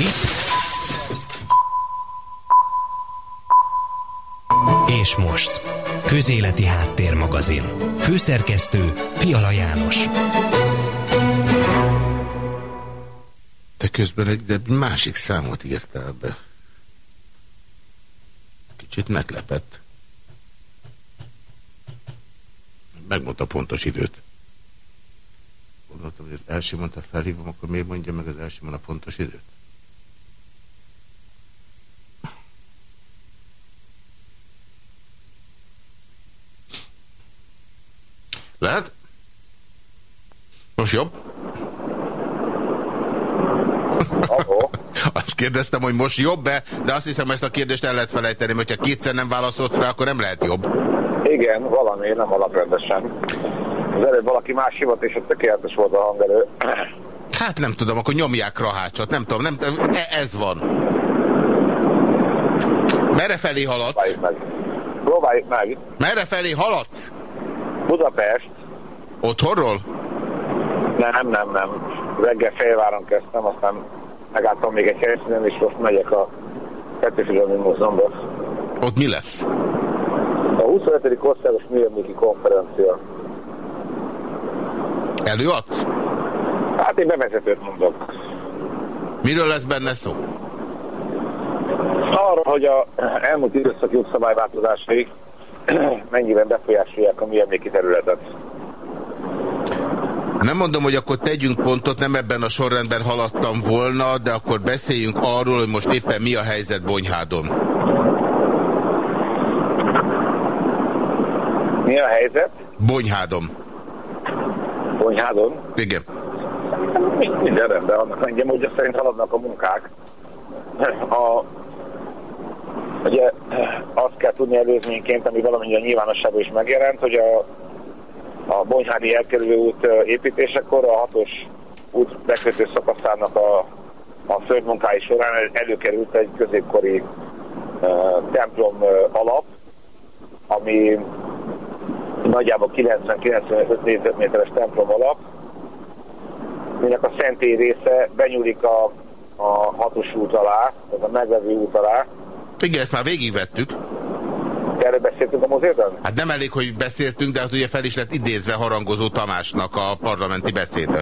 Itt. És most. Közéleti Háttérmagazin. Főszerkesztő Fiala János. Te közben egy másik számot írtál be. Kicsit meglepett. Megmondta pontos időt. Gondoltam, hogy az első mondta felhívom, akkor miért mondja meg az első a pontos időt? Lehet? Most jobb? Azt kérdeztem, hogy most jobb-e, de azt hiszem, ezt a kérdést el lehet felejteni, mert ha kétszer nem válaszolsz rá, akkor nem lehet jobb. Igen, valami, nem alaprendesen. Az előbb valaki más hívott, és ott tökéletes volt a hangerő. Hát nem tudom, akkor nyomják rahácsot, nem tudom, nem, e, ez van. Merre felé haladsz? Próbáljuk meg. Próbáljuk meg. Merre felé haladsz? Budapest. Otthonról? Nem, nem, nem. Reggel félváron kezdtem, aztán megálltam még egy helyszínen, és most megyek a Petőfi Múzeumba. Ott mi lesz? A 25. országos műemléki konferencia. Előadsz? Hát én bevezetőt mondok. Miről lesz benne szó? Arra, hogy a elmúlt időszak jogszabályváltozásai mennyiben befolyásolják a műemléki területet. Nem mondom, hogy akkor tegyünk pontot, nem ebben a sorrendben haladtam volna, de akkor beszéljünk arról, hogy most éppen mi a helyzet Bonyhádon. Mi a helyzet? Bonyhádon. Bonyhádon? Igen. Minden rendben, annak engem, hogy szerint haladnak a munkák. A, ugye azt kell tudni előzményként, ami valamilyen nyilvánosságban is megjelent, hogy a a Bonyhádi elkerülő út építésekor a hatos út bekötő szakaszának a, a földmunkái során előkerült egy középkori uh, templom uh, alap, ami nagyjából 90-95 négyzetméteres templom alap, minek a szentély része benyúlik a, a hatos út alá, az a meglevő út alá. Igen, ezt már végigvettük. Erről beszéltünk a mozérben? Hát nem elég, hogy beszéltünk, de hát ugye fel is lett idézve harangozó Tamásnak a parlamenti beszéde.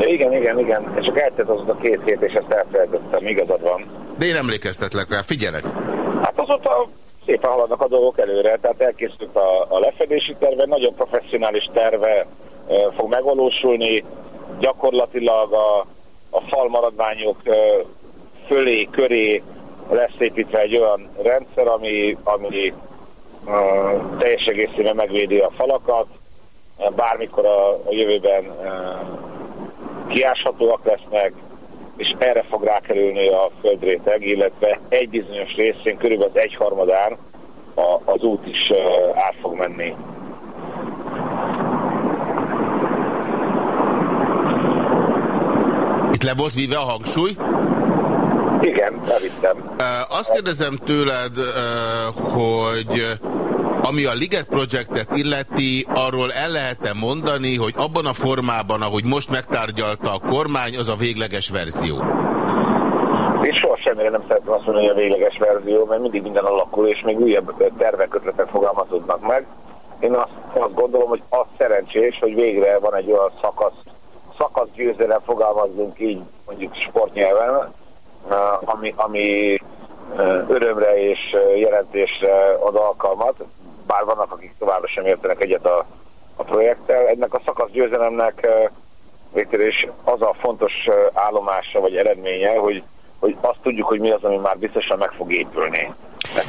Ja, igen, igen, igen. És csak eltett az a két hét, és ezt elfelejtettem, igazad van. De én emlékeztetlek rá, figyelek. Hát azóta szépen haladnak a dolgok előre, tehát elkészült a, a lefedési terve, nagyon professzionális terve e, fog megvalósulni, gyakorlatilag a, a falmaradványok e, fölé, köré lesz építve egy olyan rendszer, ami, ami teljes egészében megvédi a falakat, bármikor a, a jövőben kiáshatóak lesznek, és erre fog rákerülni a földréteg, illetve egy bizonyos részén, körülbelül az egyharmadán a, az út is át fog menni. Itt le volt víve a hangsúly? Igen, elvittem. Azt kérdezem tőled, hogy ami a Liget Projectet illeti, arról el lehet-e mondani, hogy abban a formában, ahogy most megtárgyalta a kormány, az a végleges verzió? Én soha semmire nem szeretném azt mondani, hogy a végleges verzió, mert mindig minden alakul, és még újabb tervek, ötletek fogalmazódnak meg. Én azt, azt gondolom, hogy az szerencsés, hogy végre van egy olyan szakasz, szakasz győzelem, fogalmazzunk így mondjuk sportnyelven, ami, ami örömre és jelentésre ad alkalmat, bár vannak, akik továbbra sem értenek egyet a, a projekttel. Ennek a szakasz győzelemnek végül is az a fontos állomása vagy eredménye, hogy, hogy azt tudjuk, hogy mi az, ami már biztosan meg fog épülni.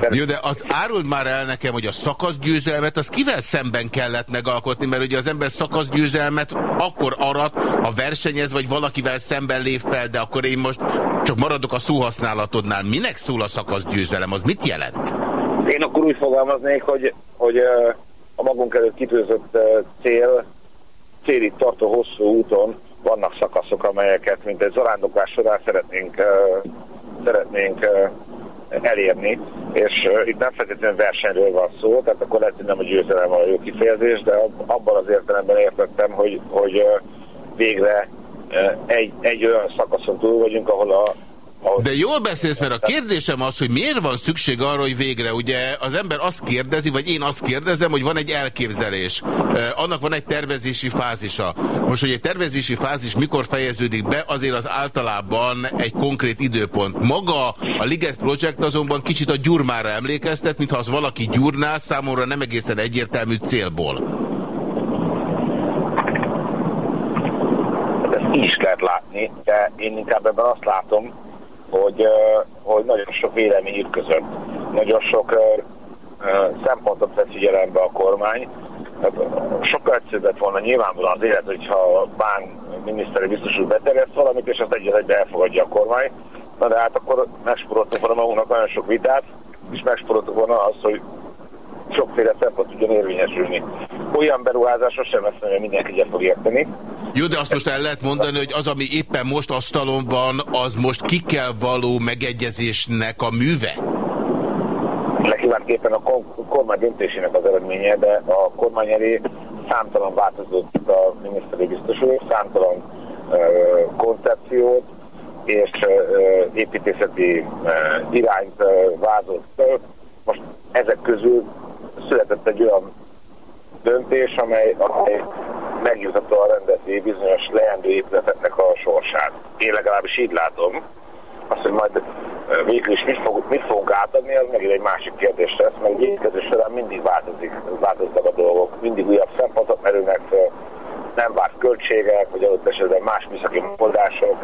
Jó, de az áruld már el nekem, hogy a szakaszgyőzelmet az kivel szemben kellett megalkotni, mert ugye az ember szakaszgyőzelmet akkor arat, ha versenyez, vagy valakivel szemben lép fel, de akkor én most csak maradok a szóhasználatodnál. Minek szól a szakaszgyőzelem? Az mit jelent? Én akkor úgy fogalmaznék, hogy, hogy a magunk előtt kitűzött cél, célig tartó hosszú úton vannak szakaszok, amelyeket, mint egy zarándoklás során szeretnénk, szeretnénk elérni, és itt nem feltétlenül versenyről van szó, tehát akkor lehet, hogy nem a győzelem a jó kifejezés, de abban az értelemben értettem, hogy, hogy végre egy, egy olyan szakaszon túl vagyunk, ahol a, De jól beszélsz, mert a kérdésem az, hogy miért van szükség arra, hogy végre, ugye az ember azt kérdezi, vagy én azt kérdezem, hogy van egy elképzelés. Annak van egy tervezési fázisa. Most, hogy egy tervezési fázis mikor fejeződik be, azért az általában egy konkrét időpont. Maga a Liget Project azonban kicsit a gyurmára emlékeztet, mintha az valaki gyúrná, számomra nem egészen egyértelmű célból. Hát ezt is lehet látni, de én inkább ebben azt látom, hogy, hogy nagyon sok vélemény ütközött. Nagyon sok szempontot vesz figyelembe a kormány. Hát, sokkal egyszerűbb lett volna nyilvánvalóan az élet, hogyha a bán miniszteri biztos úr beterjeszt valamit, és azt egyet egybe elfogadja a kormány. Na de hát akkor megsporoltuk volna magunknak nagyon sok vitát, és megsporoltuk volna azt, hogy sokféle szempont tudjon érvényesülni. Olyan beruházásra sem lesz, hogy mindenki egyet fog érteni. Jó, de azt most el lehet mondani, hogy az, ami éppen most asztalon van, az most ki kell való megegyezésnek a műve? Legkívánképpen a kormány döntésének az eredménye, de a kormány elé számtalan változott a miniszteri biztos úr, számtalan koncepciót és építészeti irányt vázolt. Most ezek közül született egy olyan döntés, amely, amely megjutatóan rendezi bizonyos leendő épületeknek a sorsát. Én legalábbis így látom. Azt, hogy majd végül is mit, fog, mit fogunk átadni, az megint egy másik kérdés lesz, mert egy építkezés során mindig változik, változnak a dolgok, mindig újabb szempontok merülnek fel, nem várt költségek, vagy adott esetben más műszaki megoldások.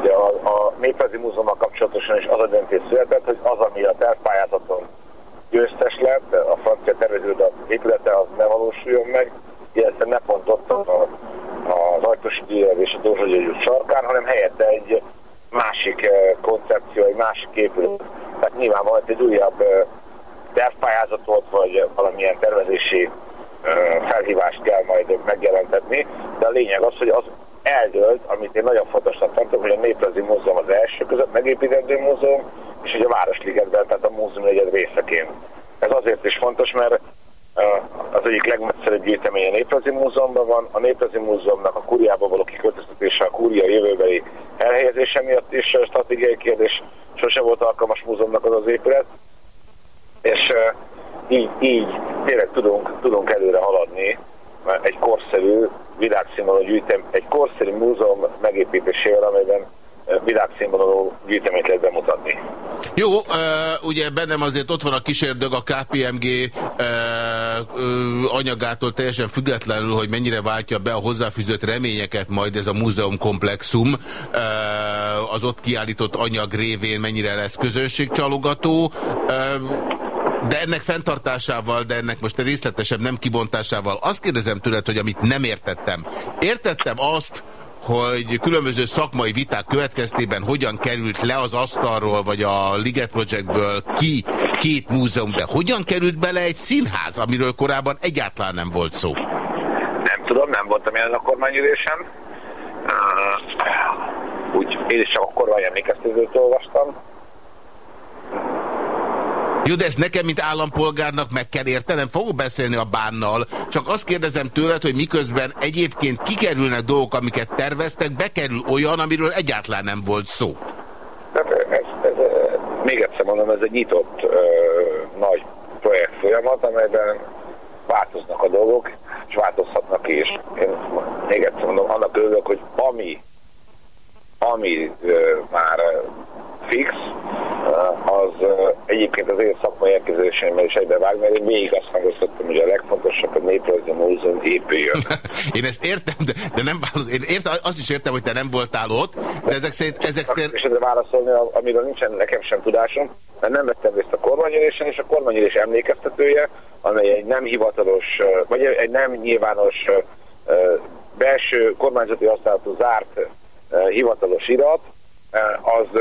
Ugye a, a Néprajzi Múzeummal kapcsolatosan is az a döntés született, hogy az, ami a tervpályázaton győztes lett, a francia terveződ épülete az ne valósuljon meg, illetve ne pont ott a, az Ajtosi és a Dózsa sarkán, hanem helyette egy másik eh, koncepció, egy másik épület. Tehát nyilván van egy újabb eh, tervpályázatot, vagy valamilyen tervezési eh, felhívást kell majd megjelentetni, de a lényeg az, hogy az eldőlt, amit én nagyon fontosnak tartom, hogy a Néprajzi Múzeum az első között megépítendő múzeum, és hogy a Városligetben, tehát a múzeum egyed részeként. Ez azért is fontos, mert az egyik legmesszebb gyűjtemény a Néprajzi Múzeumban van. A Néprajzi Múzeumnak a kuriába való kiköltöztetése a kuria jövőbeli elhelyezése miatt is stratégiai kérdés. Sose volt alkalmas múzeumnak az az épület. És így, így tényleg tudunk, tudunk előre haladni egy korszerű világszínvonalú gyűjtem, egy korszerű múzeum megépítésével, amelyben világszínvonalú gyűjteményt lehet bemutatni. Jó, uh, ugye bennem azért ott van a kísérdög a KPMG uh, uh, anyagától teljesen függetlenül, hogy mennyire váltja be a hozzáfűzött reményeket majd ez a múzeumkomplexum, uh, az ott kiállított anyag révén mennyire lesz közönségcsalogató. Uh, de ennek fenntartásával, de ennek most részletesebb nem kibontásával azt kérdezem tőled, hogy amit nem értettem. Értettem azt, hogy különböző szakmai viták következtében hogyan került le az asztalról, vagy a Liget Projectből ki két múzeum, de hogyan került bele egy színház, amiről korábban egyáltalán nem volt szó? Nem tudom, nem voltam jelen a kormányülésen. úgy én is csak a kormány emlékeztetőt olvastam. Jó, de ezt nekem, mint állampolgárnak meg kell értenem, fogok beszélni a bánnal, csak azt kérdezem tőled, hogy miközben egyébként kikerülnek dolgok, amiket terveztek, bekerül olyan, amiről egyáltalán nem volt szó. Hát ez, ez, még egyszer mondom, ez egy nyitott ö, nagy projekt folyamat, amelyben változnak a dolgok, és változhatnak is. Én még egyszer mondom, annak örülök, hogy ami, ami ö, már fix, az egyébként az én szakmai elképzelésemmel is egybevág, mert én még azt hangoztattam, hogy a legfontosabb a néprajzi múzeum épüljön. én ezt értem, de, de nem válasz, én értem, azt is értem, hogy te nem voltál ott, de ezek szerint... Ezek szerint... És ezzel válaszolni, amiről nincsen nekem sem tudásom, mert nem vettem részt a kormányülésen, és a kormányülés emlékeztetője, amely egy nem hivatalos, vagy egy nem nyilvános belső kormányzati használatú zárt hivatalos irat, az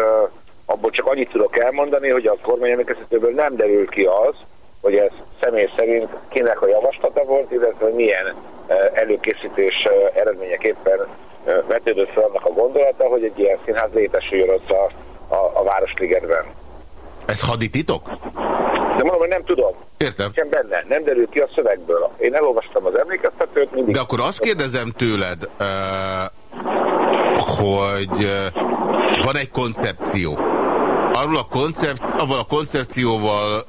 abból csak annyit tudok elmondani, hogy a kormányemlékezetőből nem derül ki az, hogy ez személy szerint kinek a javaslata volt, illetve milyen eh, előkészítés eh, eredményeképpen eh, vetődött fel annak a gondolata, hogy egy ilyen színház létesüljön ott a, a, a Városligetben. Ez hadititok? De mondom, hogy nem tudom. Értem. Nem benne, nem derül ki a szövegből. Én elolvastam az emlékeztetőt, mindig... De akkor azt kérdezem tőled, uh hogy van egy koncepció. Arról a, koncept, avval a koncepcióval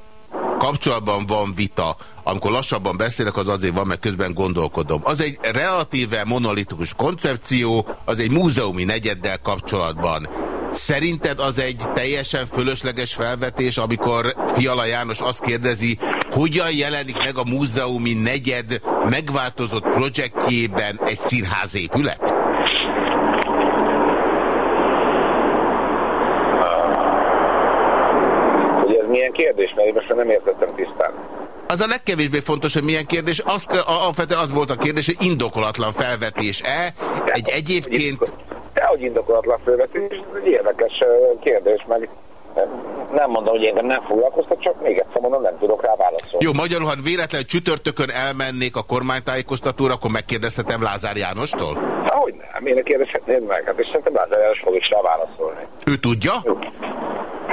kapcsolatban van vita, amikor lassabban beszélek, az azért van, mert közben gondolkodom. Az egy relatíve monolitikus koncepció, az egy múzeumi negyeddel kapcsolatban. Szerinted az egy teljesen fölösleges felvetés, amikor Fiala János azt kérdezi, hogyan jelenik meg a múzeumi negyed megváltozott projektjében egy színházépület? Hogy ez milyen kérdés, mert én most nem értettem tisztán. Az a legkevésbé fontos, hogy milyen kérdés. Az, alapvetően az volt a kérdés, hogy indokolatlan felvetés-e egy egyébként hogy indokolatlan fölvetés, ez egy érdekes kérdés, meg nem mondom, hogy engem nem foglalkoztat, csak még egyszer mondom, nem tudok rá válaszolni. Jó, magyarul, ha véletlenül csütörtökön elmennék a kormánytájékoztatóra, akkor megkérdezhetem Lázár Jánostól? Hogy nem, miért kérdezhetnéd meg? Hát és szerintem Lázár János fog is rá válaszolni. Ő tudja? Jó.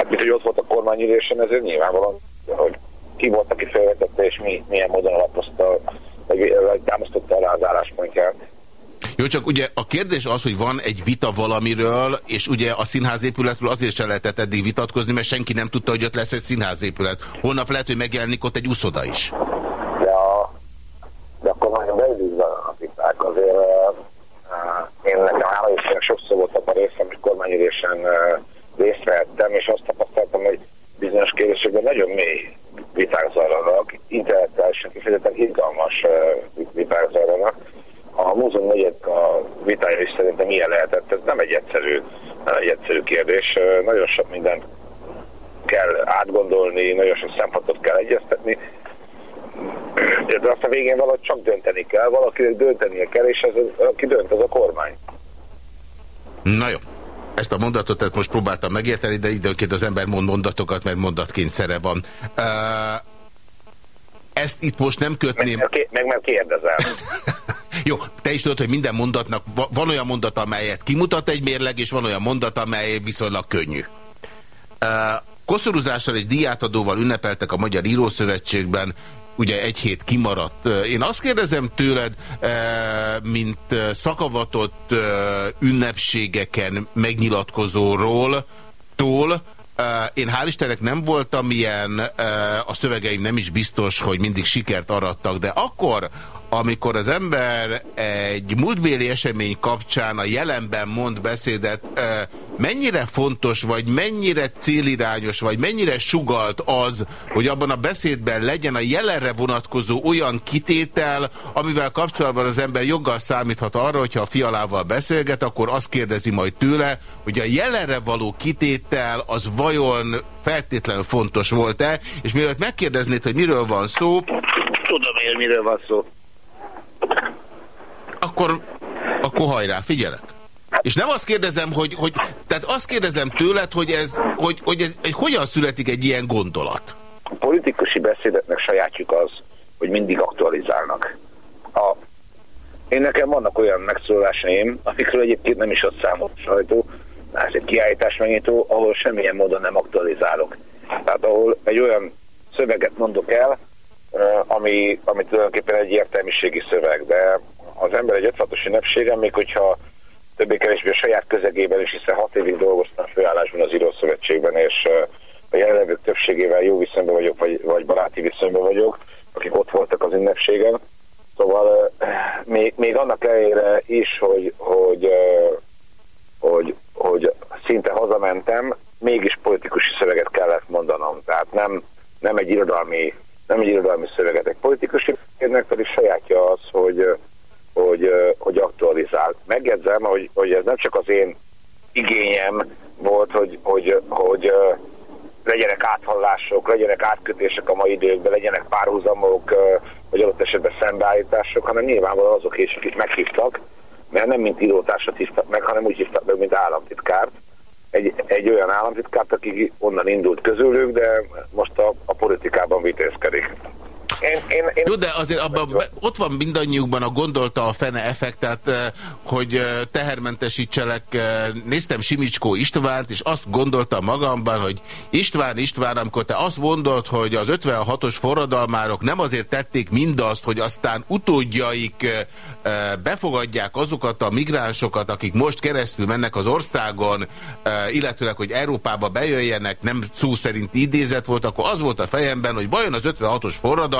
Hát mint hogy ott volt a kormányülésen, ezért nyilvánvalóan, hogy ki volt, aki felvetette, és mi, milyen módon alapozta, vagy, vagy támasztotta a az álláspontját. Jó, csak ugye a kérdés az, hogy van egy vita valamiről, és ugye a színházépületről azért sem lehetett eddig vitatkozni, mert senki nem tudta, hogy ott lesz egy színházépület. Holnap lehet, hogy megjelenik ott egy úszoda is. De, a, de akkor nagyon beüldözve a viták. Azért uh, én nekem hála sokszor volt a részem, hogy kormányülésen uh, részt vettem, és azt tapasztaltam, hogy bizonyos kérdésekben nagyon mély viták zajlanak, intellektuálisan kifejezetten izgalmas viták zajlanak, a múzeum negyed a vitája is szerintem ilyen lehetett. Ez nem egy egyszerű, egy egyszerű kérdés. Nagyon sok mindent kell átgondolni, nagyon sok szempontot kell egyeztetni. De azt a végén valahogy csak dönteni kell, valakinek döntenie kell, és ez, aki dönt, az a kormány. Na jó. Ezt a mondatot ezt most próbáltam megérteni, de időnként az ember mond mondatokat, mert mondatkényszere van. Uh, ezt itt most nem kötném... Meg, meg, meg kérdezem. Jó, te is tudod, hogy minden mondatnak van olyan mondat, amelyet kimutat egy mérleg, és van olyan mondat, amely viszonylag könnyű. Uh, koszorúzással egy diátadóval ünnepeltek a Magyar Írószövetségben, ugye egy hét kimaradt. Én azt kérdezem tőled, mint szakavatott ünnepségeken megnyilatkozóról, tól, én hál' Istennek nem voltam ilyen, a szövegeim nem is biztos, hogy mindig sikert arattak, de akkor, amikor az ember egy múltbéli esemény kapcsán a jelenben mond beszédet, mennyire fontos, vagy mennyire célirányos, vagy mennyire sugalt az, hogy abban a beszédben legyen a jelenre vonatkozó olyan kitétel, amivel kapcsolatban az ember joggal számíthat arra, hogyha a fialával beszélget, akkor azt kérdezi majd tőle, hogy a jelenre való kitétel az vajon feltétlenül fontos volt-e, és mielőtt megkérdeznéd, hogy miről van szó, Tudom én, miről van szó. Akkor, akkor hajrá, figyelek. És nem azt kérdezem, hogy, hogy tehát azt kérdezem tőled, hogy ez, hogy, hogy ez, hogy hogyan születik egy ilyen gondolat? A politikusi beszédeknek sajátjuk az, hogy mindig aktualizálnak. A, én nekem vannak olyan megszólásaim, amikről egyébként nem is ad számot sajtó, ez egy kiállítás megnyitó, ahol semmilyen módon nem aktualizálok. Tehát ahol egy olyan szöveget mondok el, ami, ami tulajdonképpen egy értelmiségi szöveg, de az ember egy 56-os ünnepségen, még hogyha többé-kevésbé a saját közegében is, hiszen hat évig dolgoztam főállásban az Írószövetségben, és a jelenlevők többségével jó viszonyban vagyok, vagy, vagy baráti viszonyban vagyok, akik ott voltak az ünnepségen. Szóval még, még annak ellenére is, hogy, hogy, hogy, hogy szinte hazamentem, mégis politikusi szöveget kellett mondanom. Tehát nem, nem egy irodalmi nem egy irodalmi szöveget. Egy politikusi ennek pedig sajátja az, hogy, hogy, hogy aktualizál. Megjegyzem, hogy, hogy ez nem csak az én igényem volt, hogy, hogy, hogy legyenek áthallások, legyenek átkötések a mai időkben, legyenek párhuzamok, vagy adott esetben szembeállítások, hanem nyilvánvalóan azok is, akik meghívtak, mert nem mint írótársat hívtak meg, hanem úgy hívtak meg, mint államtitkárt egy, egy olyan államtitkárt, aki onnan indult közülük, de most a, a politikában vitézkedik. Én, én, én... Jó, de azért abban, ott van mindannyiukban a gondolta a fene effekt, tehát hogy tehermentesítselek, néztem Simicskó Istvánt, és azt gondoltam magamban, hogy István, István, amikor te azt mondod, hogy az 56-os forradalmárok nem azért tették mindazt, hogy aztán utódjaik befogadják azokat a migránsokat, akik most keresztül mennek az országon, illetőleg, hogy Európába bejöjjenek, nem szó szerint idézet volt, akkor az volt a fejemben, hogy vajon az 56-os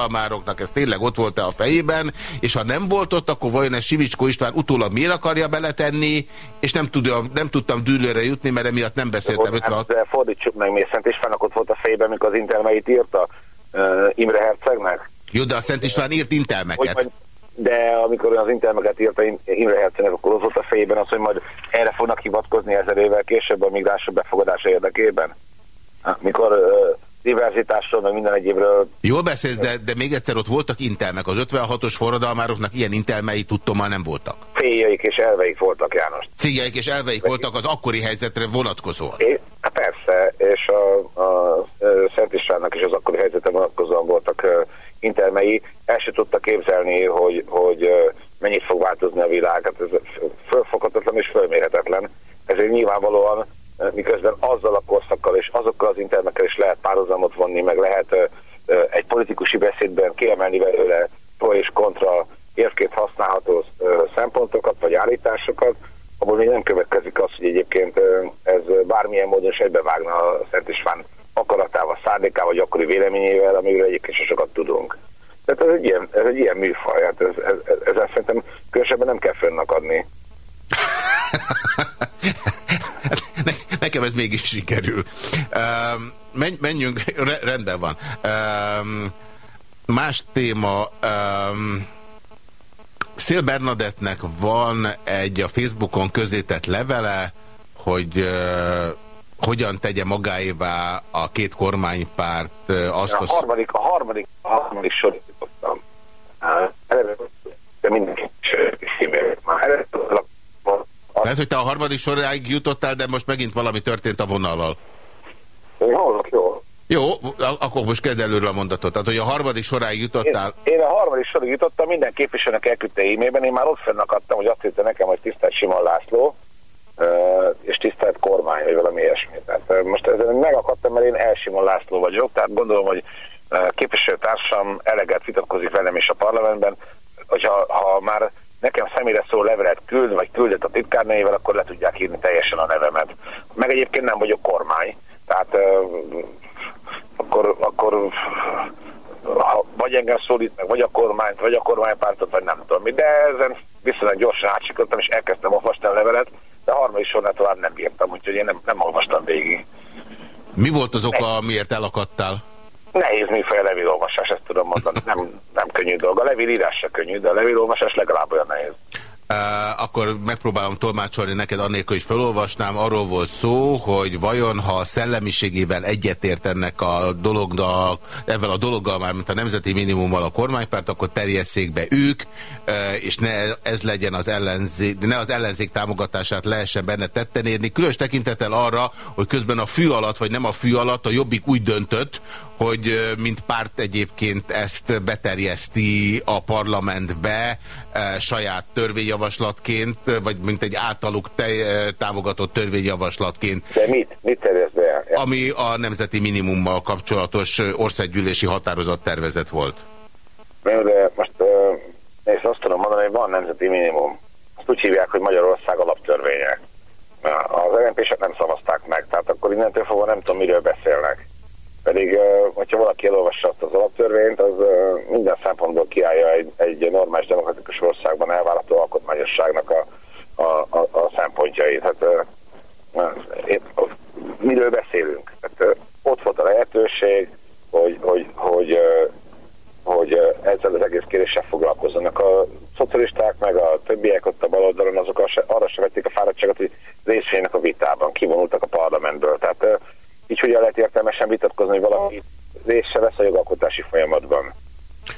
forradalmároknak ez tényleg ott volt-e a fejében, és ha nem volt ott, akkor vajon ez Simicskó István utólag miért akarja beletenni, és nem, tudom, nem tudtam dűlőre jutni, mert emiatt nem beszéltem. 56... Hát, fordítsuk meg, mész Szent Istvánnak ott volt a fejében, amikor az intermeit írta uh, Imre Hercegnek. Jó, de a Szent István írt intelmeket. Hogy, de amikor az intelmeket írta Imre Hercegnek, akkor az volt a fejében az, hogy majd erre fognak hivatkozni ezer évvel később a migránsok befogadása érdekében. Mikor uh, diverzitásról, meg minden egyébről. Jól beszélsz, de, de még egyszer ott voltak intelmek. Az 56-os forradalmároknak ilyen intelmei tudtommal nem voltak. Céljaik és elveik voltak, János. Céljaik és elveik Vagy... voltak az akkori helyzetre vonatkozóan. É, hát persze, és a, a, a Szent Istvánnak is az akkori helyzetre vonatkozóan voltak intelmei. El se tudta képzelni, hogy, hogy mennyit fog változni a világ. Hát ez fölfoghatatlan és fölmérhetetlen. Ezért nyilvánvalóan miközben azzal a korszakkal és azokkal az intermekkel is lehet párhuzamot vonni, meg lehet egy politikusi beszédben kiemelni belőle pro és kontra érvként használható szempontokat vagy állításokat, abból még nem következik az, hogy egyébként ez bármilyen módon is egybevágna a Szent István akaratával, szándékával, vagy akkori véleményével, amiről egyébként sokat tudunk. Tehát ez egy ilyen, ez egy ilyen műfaj, hát ez, ez, ez, ezzel szerintem különösebben nem kell fönnakadni. Nekem ez mégis sikerül. Um, menjünk, rendben van. Um, más téma. Um, Szél Bernadettnek van egy a Facebookon közétett levele, hogy uh, hogyan tegye magáévá a két kormánypárt uh, azt a... A harmadik, a harmadik, a harmadik sorítottam. De mindenki már lehet, hogy te a harmadik soráig jutottál, de most megint valami történt a vonallal. Jó, jó. Jó, akkor most kezd előről a mondatot. Tehát, hogy a harmadik soráig jutottál... Én, én a harmadik soráig jutottam, minden képviselőnek elküldte e-mailben, én már ott fennakadtam, hogy azt hitte nekem, hogy tisztelt Simon László, és tisztelt kormány, vagy valami ilyesmi. Tehát most ezen megakadtam, mert én El Simon László vagyok, tehát gondolom, hogy képviselőtársam eleget vitatkozik velem is a parlamentben, hogyha ha már nekem személyre szó levelet küld, vagy küldött a titkárnőjével, akkor le tudják írni teljesen a nevemet. Meg egyébként nem vagyok kormány, tehát uh, akkor, akkor ha vagy engem szólít meg, vagy a kormányt, vagy a kormánypártot, vagy nem tudom mi, de ezen viszonylag gyorsan átsikoltam, és elkezdtem olvasni a levelet, de a harmadik sornál tovább nem bírtam, úgyhogy én nem, nem olvastam végig. Mi volt az oka, miért elakadtál? Nehéz műfaj a levélolvasás, ezt tudom mondani. Nem, nem könnyű dolga. A levélírás se könnyű, de a levélolvasás legalább olyan nehéz. Uh, akkor megpróbálom tolmácsolni neked annélkül, hogy felolvasnám. Arról volt szó, hogy vajon ha szellemiségével egyetért ennek a dolognak, ezzel a dologgal már, mint a nemzeti minimummal a kormánypárt, akkor terjesszék be ők, uh, és ne ez legyen az ellenzék, ne az ellenzék támogatását lehessen benne tetten érni. Különös tekintettel arra, hogy közben a fű alatt, vagy nem a fű alatt, a Jobbik úgy döntött, hogy mint párt egyébként ezt beterjeszti a parlamentbe saját törvényjavaslatként, vagy mint egy általuk te, támogatott törvényjavaslatként. De mit? Mit terjeszt be? Ami a nemzeti minimummal kapcsolatos országgyűlési határozat tervezet volt. De most én azt tudom mondani, hogy van nemzeti minimum. Azt úgy hívják, hogy Magyarország alaptörvénye. Az lmp nem szavazták meg, tehát akkor innentől fogva nem tudom, miről beszélnek. Pedig, hogyha valaki elolvassa azt az alaptörvényt, az minden szempontból kiállja egy, egy normális demokratikus országban elvállalható alkotmányosságnak a, a, a, a szempontjait. Hát, épp, miről beszélünk? Hát, ott volt a lehetőség, hogy, hogy, hogy, hogy ezzel az egész kéréssel foglalkozzanak. A szocialisták, meg a többiek ott a baloldalon, azok arra se vették a fáradtságot, hogy részvénynek a vitában, kivonultak a parlamentből. Tehát így hogyan lehet értelmesen vitatkozni, hogy valaki részt se a jogalkotási folyamatban.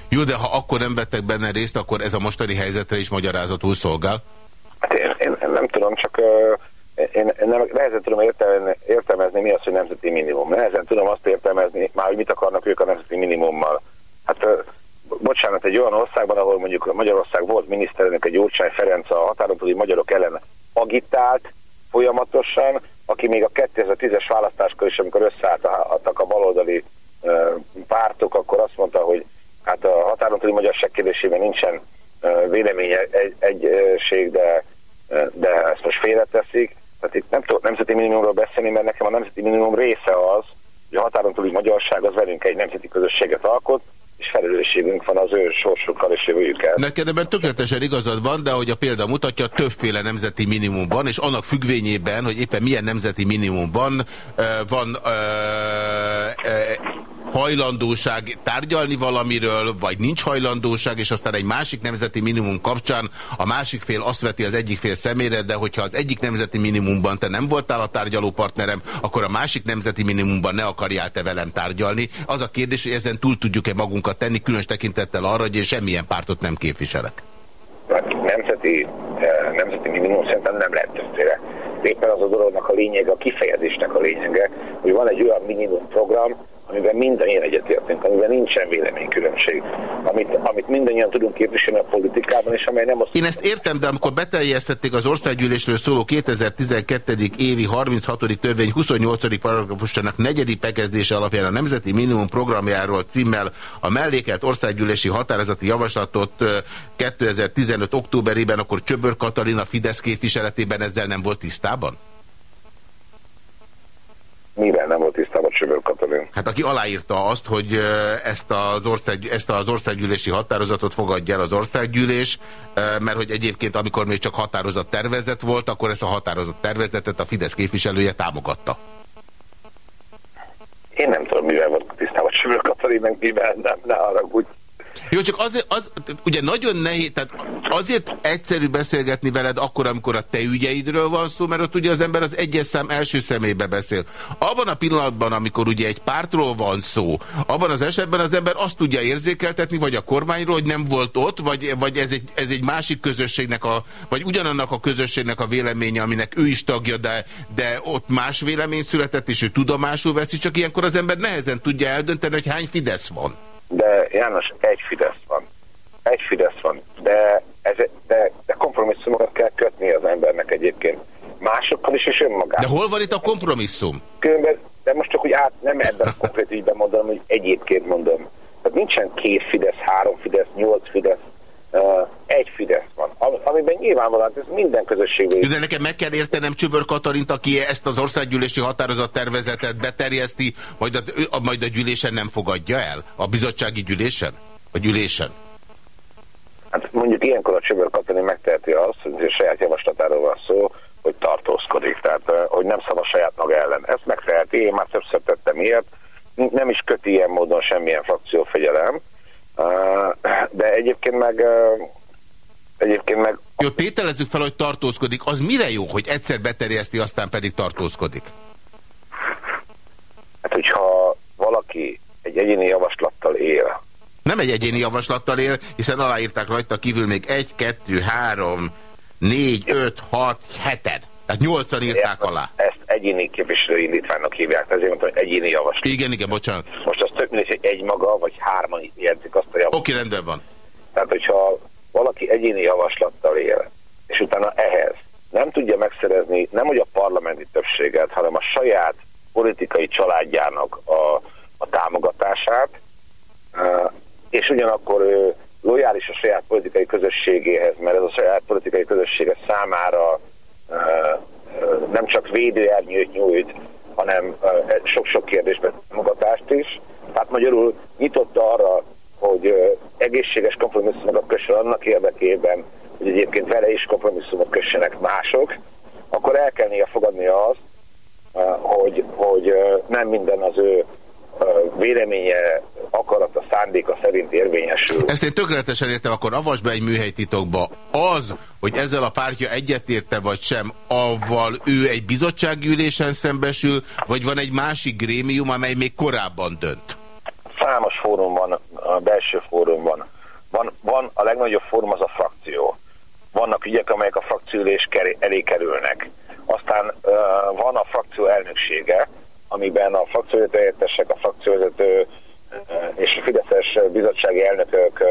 Jó, de ha akkor nem vettek benne részt, akkor ez a mostani helyzetre is magyarázatul szolgál? Hát én, én nem tudom, csak uh, én nem, nehezen tudom értelmezni, mi az, hogy nemzeti minimum. Nehezen tudom azt értelmezni, már hogy mit akarnak ők a nemzeti minimummal. Hát uh, bocsánat, egy olyan országban, ahol mondjuk Magyarország volt miniszterelnök, egy Gyurcsány Ferenc a határon magyar magyarok ellen agitált, aki még a 2010-es választáskor is, amikor összeálltak a baloldali pártok, akkor azt mondta, hogy hát a határon túli magyarság kérdésében nincsen véleménye egy, egység, de, de ezt most félreteszik. Tehát itt nem tudok nemzeti minimumról beszélni, mert nekem a nemzeti minimum része az, hogy a határon túli magyarság az velünk egy nemzeti közösséget alkot, és felelősségünk van az ő sorsukkal és jövőjükkel. Neked ebben tökéletesen igazad van, de ahogy a példa mutatja, többféle nemzeti minimum van, és annak függvényében, hogy éppen milyen nemzeti minimum van, van hajlandóság tárgyalni valamiről, vagy nincs hajlandóság, és aztán egy másik nemzeti minimum kapcsán a másik fél azt veti az egyik fél szemére, de hogyha az egyik nemzeti minimumban te nem voltál a tárgyaló partnerem, akkor a másik nemzeti minimumban ne akarjál te velem tárgyalni. Az a kérdés, hogy ezen túl tudjuk-e magunkat tenni, különös tekintettel arra, hogy én semmilyen pártot nem képviselek. Nemzeti, eh, nemzeti minimum szerintem nem lehet többféle. Éppen az a dolognak a lényege, a kifejezésnek a lényege, hogy van egy olyan minimum program, amiben mindannyian egyetértünk, amiben nincsen véleménykülönbség, amit, amit mindannyian tudunk képviselni a politikában, és amely nem az... Én ezt értem, de amikor beteljesztették az országgyűlésről szóló 2012. évi 36. törvény 28. paragrafusának negyedik bekezdése alapján a Nemzeti Minimum programjáról címmel a mellékelt országgyűlési határozati javaslatot 2015. októberében, akkor Csöbör Katalina Fidesz képviseletében ezzel nem volt tisztában? Mivel nem volt tisztában Csöbör Katalin? Hát aki aláírta azt, hogy ezt az, ország, ezt az országgyűlési határozatot fogadja el az országgyűlés, mert hogy egyébként amikor még csak határozat tervezet volt, akkor ezt a határozat tervezetet a Fidesz képviselője támogatta. Én nem tudom, mivel volt tisztában Csöbör Katalin, meg mivel nem, ne úgy jó, csak azért, az, ugye nagyon nehéz, tehát azért egyszerű beszélgetni veled akkor, amikor a te ügyeidről van szó, mert ott ugye az ember az egyes szám első szemébe beszél. Abban a pillanatban, amikor ugye egy pártról van szó, abban az esetben az ember azt tudja érzékeltetni, vagy a kormányról, hogy nem volt ott, vagy, vagy ez, egy, ez egy másik közösségnek, a, vagy ugyanannak a közösségnek a véleménye, aminek ő is tagja, de, de ott más vélemény született, és ő tudomásul veszi, csak ilyenkor az ember nehezen tudja eldönteni, hogy hány Fidesz van de János, egy Fidesz van. Egy Fidesz van, de, ez, de, de kompromisszumokat kell kötni az embernek egyébként. Másokkal is, és önmagában. De hol van itt a kompromisszum? Különben, de most csak úgy át, nem ebben a konkrét ügyben mondom, hogy egyébként mondom. Tehát nincsen két Fidesz, három Fidesz, nyolc Fidesz, egy Fidesz van, amiben nyilvánvalóan ez minden közösségben. De nekem meg kell értenem Csöbör Katalint, aki ezt az országgyűlési határozat tervezetet beterjeszti, majd a, majd a gyűlésen nem fogadja el? A bizottsági gyűlésen? A gyűlésen? Hát mondjuk ilyenkor a Csöbör Katalin megteheti azt, hogy a saját javaslatáról van szó, hogy tartózkodik, tehát hogy nem szava saját maga ellen. Ezt megteheti, én már többször tettem ilyet, nem is köti ilyen módon semmilyen frakciófegyelem, de egyébként meg egyébként meg... Jó, tételezzük fel, hogy tartózkodik. Az mire jó, hogy egyszer beterjeszti, aztán pedig tartózkodik? Hát, hogyha valaki egy egyéni javaslattal él. Nem egy egyéni javaslattal él, hiszen aláírták rajta kívül még egy, kettő, három, négy, öt, hat, heten. Tehát nyolcan írták alá. Ezt egyéni képviselői indítványnak hívják, ezért mondtam, hogy egyéni javaslat. Igen, igen, bocsánat. Most mindegy, hogy egy maga, vagy hárman jelzik azt a javaslatot. Oké, rendben van. Tehát, hogyha valaki egyéni javaslattal él, és utána ehhez nem tudja megszerezni nem hogy a parlamenti többséget, hanem a saját politikai családjának a, a támogatását, és ugyanakkor ő lojális a saját politikai közösségéhez, mert ez a saját politikai közössége számára nem csak védőernyőt nyújt, hanem sok-sok kérdésben támogatást is. Tehát magyarul nyitott arra, hogy egészséges kompromisszumot kössön annak érdekében, hogy egyébként vele is kompromisszumot kössenek mások, akkor el kell fogadni azt, hogy, hogy nem minden az ő véleménye, akarata, szándéka szerint érvényesül. Ezt én tökéletesen értem, akkor avasd be egy műhelytitokba. Az, hogy ezzel a pártja egyetérte vagy sem, avval ő egy bizottsággyűlésen szembesül, vagy van egy másik grémium, amely még korábban dönt? Számos fórum van, a belső fórum van. Van, van a legnagyobb fórum az a frakció. Vannak ügyek, amelyek a frakciülés elé kerülnek. Aztán uh, van a frakció elnöksége, amiben a frakcióvezető helyettesek, a frakcióvezető és a Fideszes bizottsági elnökök,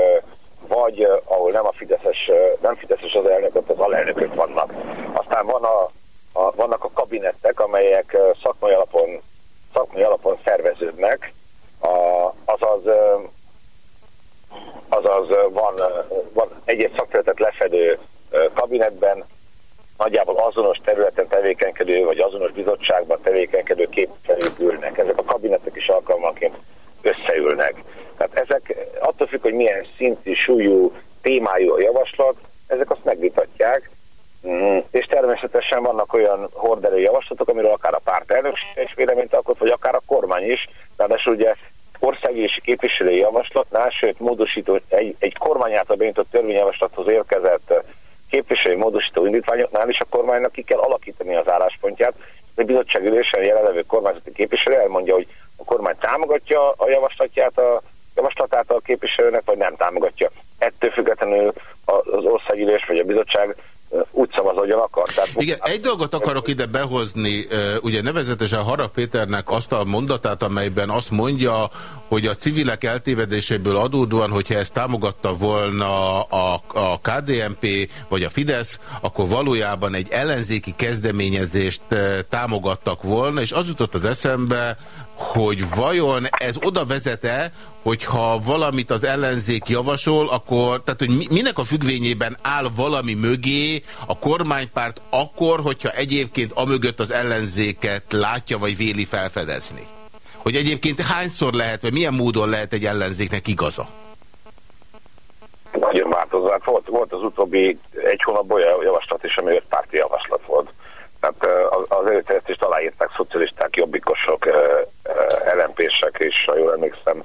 vagy ahol nem a Fideszes, nem Fideszes az elnök, ott az alelnökök vannak. Aztán van a, a vannak a kabinettek, amelyek szakmai alapon, szakmai alapon szerveződnek, a, azaz, azaz van, van egy-egy szakterületet lefedő kabinetben nagyjából azonos területen tevékenykedő, vagy azonos bizottságban tevékenykedő képviselők ülnek. Ezek a kabinetek is alkalmanként összeülnek. Tehát ezek attól függ, hogy milyen szintű, súlyú, témájú a javaslat, ezek azt megvitatják, mm, és természetesen vannak olyan horderő javaslatok, amiről akár a párt elnökség is véleményt alkot, vagy akár a kormány is. Ráadásul ugye országi és képviselői javaslatnál, sőt módosító, egy, egy kormány által benyújtott törvényjavaslathoz érkezett képviselői módosító indítványoknál is a kormánynak ki kell alakítani az álláspontját. A bizottságülésen jelenlevő kormányzati képviselő elmondja, hogy a kormány támogatja a javaslatját a javaslatát a képviselőnek, vagy nem támogatja. Ettől függetlenül az országgyűlés vagy a bizottság úgy szavaz, akar. Tehát Igen, egy dolgot akarok ide behozni, ugye nevezetesen Harap Péternek azt a mondatát, amelyben azt mondja, hogy a civilek eltévedéséből adódóan, hogyha ezt támogatta volna a, a KDNP vagy a Fidesz, akkor valójában egy ellenzéki kezdeményezést támogattak volna, és az jutott az eszembe, hogy vajon ez oda vezete, hogyha valamit az ellenzék javasol, akkor, tehát hogy minek a függvényében áll valami mögé a kormánypárt akkor, hogyha egyébként amögött az ellenzéket látja, vagy véli felfedezni? Hogy egyébként hányszor lehet, vagy milyen módon lehet egy ellenzéknek igaza? Nagyon változó. Volt, volt az utóbbi egy hónapban olyan javaslat is, ami párti javaslat volt. Tehát az előtt is aláírták szocialisták, jobbikosok, LMP-sek is, ha jól emlékszem,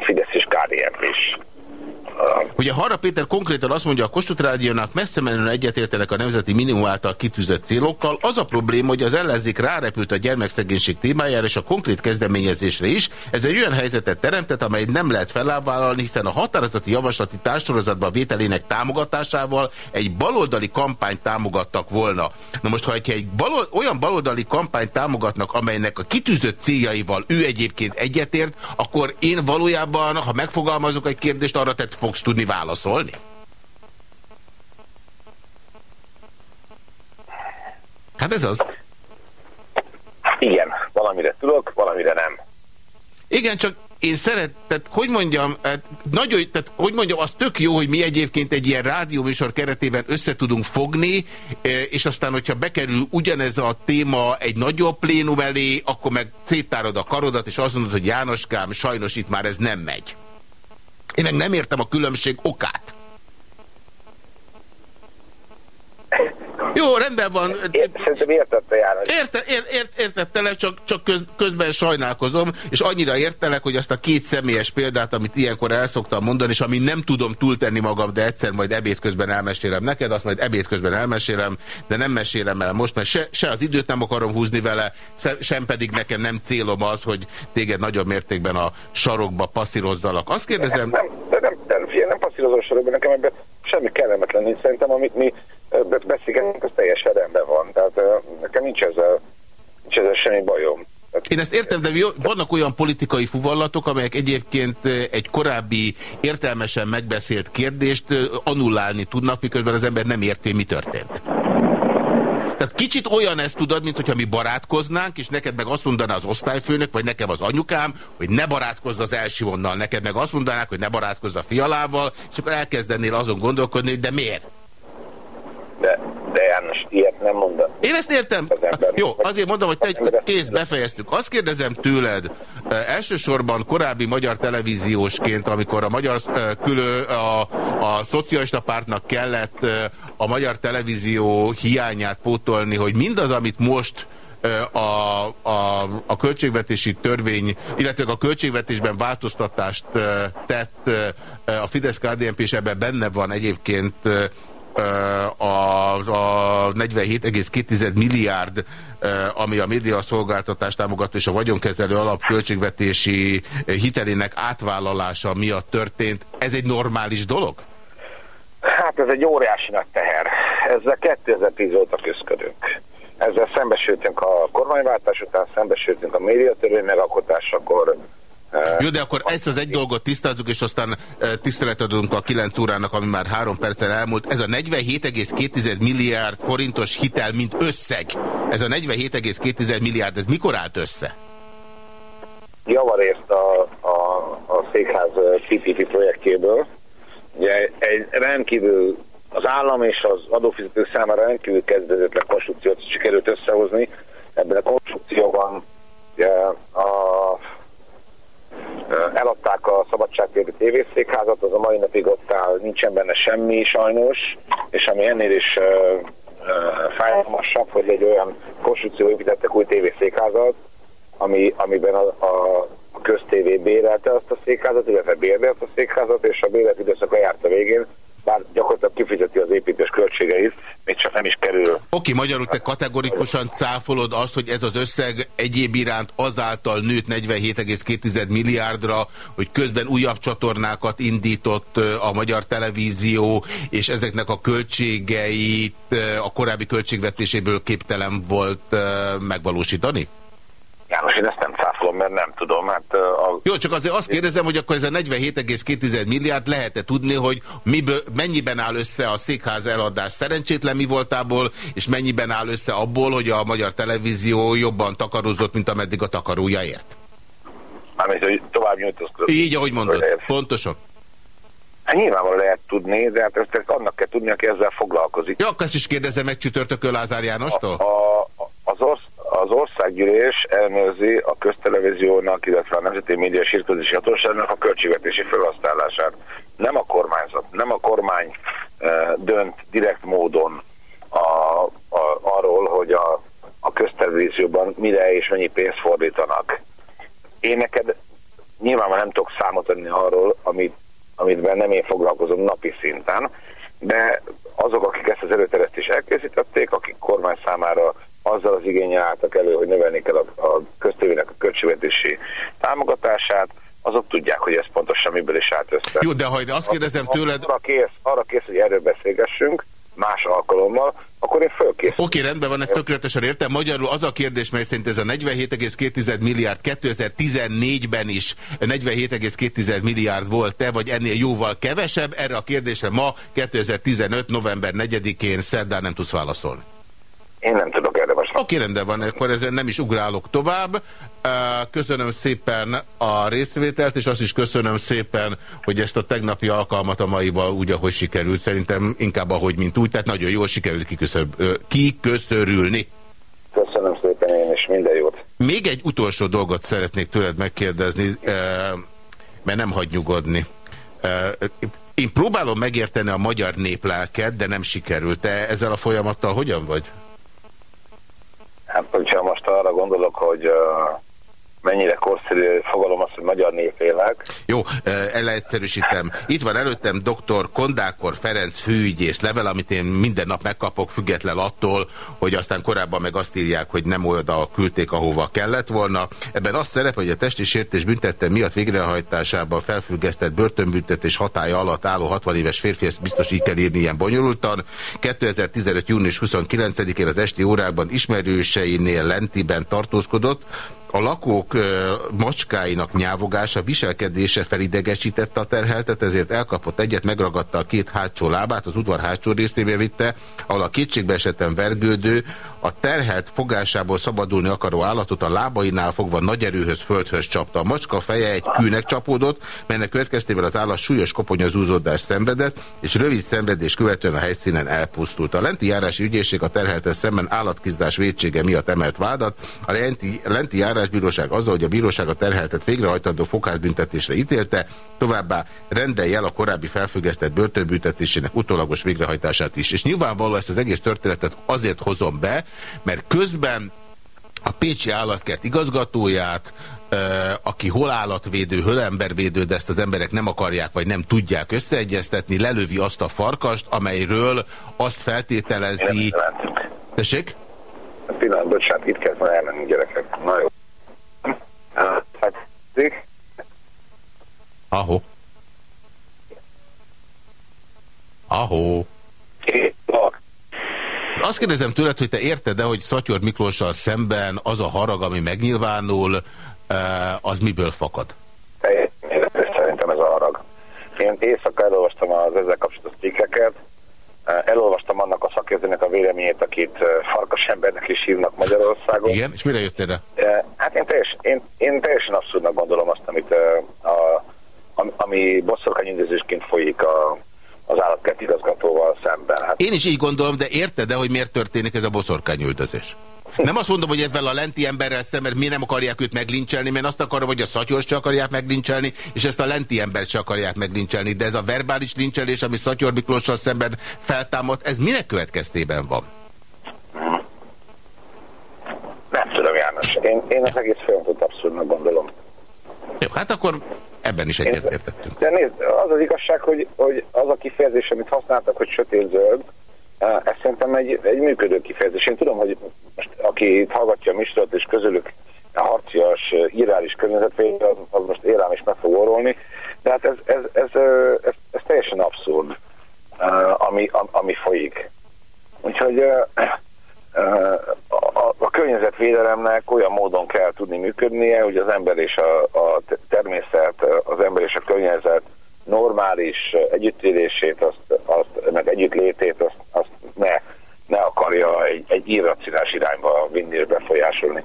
Fidesz és KDNP is. Ugye Harra Péter konkrétan azt mondja, a Kossuth Rádiónak messze menően egyetértenek a nemzeti minimum által kitűzött célokkal. Az a probléma, hogy az ellenzék rárepült a gyermekszegénység témájára és a konkrét kezdeményezésre is. Ez egy olyan helyzetet teremtett, amely nem lehet felállvállalni, hiszen a határozati javaslati társorozatba vételének támogatásával egy baloldali kampányt támogattak volna. Na most, ha egy balo olyan baloldali kampányt támogatnak, amelynek a kitűzött céljaival ő egyébként egyetért, akkor én valójában, ha megfogalmazok egy kérdést, arra tett fogsz tudni válaszolni? Hát ez az. Igen, valamire tudok, valamire nem. Igen, csak én tehát, hogy mondjam, hát nagyon, tehát, hogy mondjam, az tök jó, hogy mi egyébként egy ilyen rádióműsor keretében össze tudunk fogni, e, és aztán, hogyha bekerül ugyanez a téma egy nagyobb plénum elé, akkor meg széttárod a karodat, és azt mondod, hogy Jánoskám, sajnos itt már ez nem megy. Én meg nem értem a különbség okát. Jó, rendben van. Szerintem értette János. Érte, ért, ért, értettelek, csak, csak köz, közben sajnálkozom, és annyira értelek, hogy azt a két személyes példát, amit ilyenkor el szoktam mondani, és ami nem tudom túltenni magam, de egyszer majd ebéd közben elmesélem neked, azt majd ebéd közben elmesélem, de nem mesélem el most, mert se, se az időt nem akarom húzni vele, sem pedig nekem nem célom az, hogy téged nagyobb mértékben a sarokba passzírozzalak. Azt kérdezem... Nem, nem, nem, nem, nem, nem passzírozom a sarokba, nekem ebben semmi kellemetlen nincs. Szerintem, amit mi beszélgetünk, az teljesen rendben van. Tehát nekem nincs ezzel, nincs ezzel semmi bajom. Én ezt értem, de vannak olyan politikai fuvallatok, amelyek egyébként egy korábbi értelmesen megbeszélt kérdést annullálni tudnak, miközben az ember nem érti, mi történt. Tehát kicsit olyan ezt tudod, mint hogyha mi barátkoznánk, és neked meg azt mondaná az osztályfőnök, vagy nekem az anyukám, hogy ne barátkozz az elsivonnal, neked meg azt mondanák, hogy ne barátkozz a fialával, és akkor elkezdenél azon gondolkodni, hogy de miért? de, de János, ilyet nem mondom. Én ezt értem. Az Jó, azért mondom, hogy te kész, befejeztük. Azt kérdezem tőled, elsősorban korábbi magyar televíziósként, amikor a magyar külő, a, a szocialista pártnak kellett a magyar televízió hiányát pótolni, hogy mindaz, amit most a, a, a költségvetési törvény, illetve a költségvetésben változtatást tett a Fidesz-KDNP, és ebben benne van egyébként a, a 47,2 milliárd ami a médiaszolgáltatás támogató és a vagyonkezelő alap költségvetési hitelének átvállalása miatt történt. Ez egy normális dolog? Hát ez egy óriási nagy teher. Ezzel 2010 óta küzdködünk. Ezzel szembesültünk a kormányváltás után, szembesültünk a médiatörvény megalkotásakor, Jó, de akkor ezt az egy dolgot tisztázzuk, és aztán tisztelet adunk a 9 órának, ami már három perccel elmúlt. Ez a 47,2 milliárd forintos hitel, mint összeg. Ez a 47,2 milliárd, ez mikor állt össze? Javarészt a, a, a székház PPP projektjéből. Ugye egy rendkívül az állam és az adófizetők számára rendkívül kezdetlen konstrukciót sikerült összehozni. Ebben a konstrukcióban ugye, a eladták a szabadságtérű tévészékházat, az a mai napig ott áll, nincsen benne semmi sajnos, és ami ennél is uh, uh, fájdalmasabb, hogy egy olyan konstrukció építettek új tévészékházat, ami, amiben a, a köztévé bérelte azt a székházat, illetve bérdelt a székházat, és a béret időszaka járt a végén, bár gyakorlatilag kifizeti az építés költségeit, még csak nem is kerül. Oké, magyarul te kategorikusan cáfolod azt, hogy ez az összeg egyéb iránt azáltal nőtt 47,2 milliárdra, hogy közben újabb csatornákat indított a magyar televízió, és ezeknek a költségeit a korábbi költségvetéséből képtelen volt megvalósítani? János, én ezt nem cáfolom, mert nem tudom. Hát, a... Jó, csak azért azt kérdezem, hogy akkor ez a 47,2 milliárd lehet-e tudni, hogy miből, mennyiben áll össze a székház eladás szerencsétlen mi voltából, és mennyiben áll össze abból, hogy a magyar televízió jobban takarozott, mint ameddig a takarója ért? Mármint, hogy tovább nyújtózkodott. Így, ahogy mondod. Pontosan. Hát nyilvánvalóan lehet tudni, de hát ezt annak kell tudni, aki ezzel foglalkozik. Jó, akkor ezt is kérdezem meg csütörtökön Lázár Jánostól? A, a, az, orsz, az országgyűlés elnőzi a köztelevíziónak, illetve a Nemzeti Média Sírközési Hatóságnak a költségvetési felhasználását. Nem a kormányzat, nem a kormány e, dönt direkt módon a, a, arról, hogy a, a köztelevízióban mire és mennyi pénzt fordítanak. Én neked nyilván nem tudok számot adni arról, amit, amit nem én foglalkozom napi szinten, de azok, akik ezt az előteresztést elkészítették, akik kormány számára azzal az igényel álltak elő, hogy növelni kell a, a köztévének a költségvetési támogatását, azok tudják, hogy ez pontosan miből is állt össze. Jó, de ha azt kérdezem tőled... Arra kész, arra kész, hogy erről beszélgessünk, más alkalommal, akkor én fölkészülök. Oké, rendben van, ezt tökéletesen értem. Magyarul az a kérdés, mely szerint ez a 47,2 milliárd 2014-ben is 47,2 milliárd volt te, vagy ennél jóval kevesebb? Erre a kérdésre ma 2015. november 4-én szerdán nem tudsz válaszolni. Én nem tudok erre most. Oké, rendben van, akkor ezen nem is ugrálok tovább. Köszönöm szépen a részvételt, és azt is köszönöm szépen, hogy ezt a tegnapi alkalmat a maival úgy, ahogy sikerült. Szerintem inkább ahogy, mint úgy, tehát nagyon jól sikerült kiköszörülni. Köszönöm szépen én is, minden jót. Még egy utolsó dolgot szeretnék tőled megkérdezni, mert nem hagy nyugodni. Én próbálom megérteni a magyar néplelket, de nem sikerült. Te ezzel a folyamattal hogyan vagy? Hát, hogyha most arra gondolok, hogy uh, mennyire korszerű fogalom az, hogy magyar népélek. Jó, elegyszerűsítem. Itt van előttem dr. Kondákor Ferenc főügyész level, amit én minden nap megkapok, független attól, hogy aztán korábban meg azt írják, hogy nem oda küldték, ahova kellett volna. Ebben azt szerepel, hogy a testi sértés büntette miatt végrehajtásában felfüggesztett börtönbüntetés hatája alatt álló 60 éves férfi, ezt biztos így kell írni ilyen bonyolultan. 2015. június 29-én az esti órákban ismerőseinél lentiben tartózkodott, a lakók macskáinak nyávogása, viselkedése felidegesítette a terheltet, ezért elkapott egyet, megragadta a két hátsó lábát, az udvar hátsó részébe vitte, ahol a kétségbe esetem vergődő, a terhelt fogásából szabadulni akaró állatot a lábainál fogva nagy erőhöz földhöz csapta. A macska feje egy kűnek csapódott, melynek következtében az állat súlyos koponyazúzódást szenvedett, és rövid szenvedés követően a helyszínen elpusztult. A lenti járási ügyészség a terheltes szemben állatkízdás védsége miatt emelt vádat. A lenti, lenti járásbíróság azzal, hogy a bíróság a terheltet végrehajtandó fokházbüntetésre ítélte, továbbá rendelje el a korábbi felfüggesztett börtönbüntetésének utólagos végrehajtását is. És nyilvánvaló ezt az egész történetet azért hozom be, mert közben a Pécsi állatkert igazgatóját, aki hol állatvédő, hol embervédő, de ezt az emberek nem akarják, vagy nem tudják összeegyeztetni, lelövi azt a farkast, amelyről azt feltételezi... Tessék? Pillanat, bocsánat, itt kezdve elmenni gyerekek. Na jó tetszik. Ahó. Ahó. Azt kérdezem tőled, hogy te érted-e, hogy Szatyor Miklóssal szemben az a harag, ami megnyilvánul, eh, az miből fakad? Én, szerintem ez a harag. Én éjszaka elolvastam az ezzel kapcsolatos cikkeket, elolvastam annak a szakértőnek a véleményét, akit farkas embernek is hívnak Magyarországon. Igen, és mire jött erre? Hát én, teljes, én, én teljesen abszurdnak gondolom azt, amit a, ami, ami bosszorkányüldözésként folyik a, az állatkert igazgatóval szemben. Hát... Én is így gondolom, de érted de hogy miért történik ez a boszorkányüldözés? Nem azt mondom, hogy ezzel a lenti emberrel szemben mi nem akarják őt meglincselni, mert azt akarom, hogy a Szatyor se akarják meglincselni, és ezt a lenti embert se akarják meglincselni. De ez a verbális lincselés, ami Szatyor Miklóssal szemben feltámadt, ez minek következtében van? Nem tudom, János. Én, én az egész folyamatot abszurdnak gondolom. Jó, hát akkor ebben is egyetértettünk. De nézd, az az igazság, hogy, hogy az a kifejezés, amit használtak, hogy sötét-zöld, ez szerintem egy, egy működő kifejezés. Én tudom, hogy most aki hallgatja a műsorot és közülük a harcias, irális környezetvédelmi, az, az most élám is meg fog orolni, de hát ez, ez, ez, ez, ez teljesen abszurd, ami, ami folyik. Úgyhogy a, a környezetvédelemnek olyan módon kell tudni működnie, hogy az ember és a, a természet, az ember és a környezet normális együttélését, azt, azt, meg együttlétét, azt, azt ne, ne akarja egy, egy irracionális irányba vinni és befolyásolni.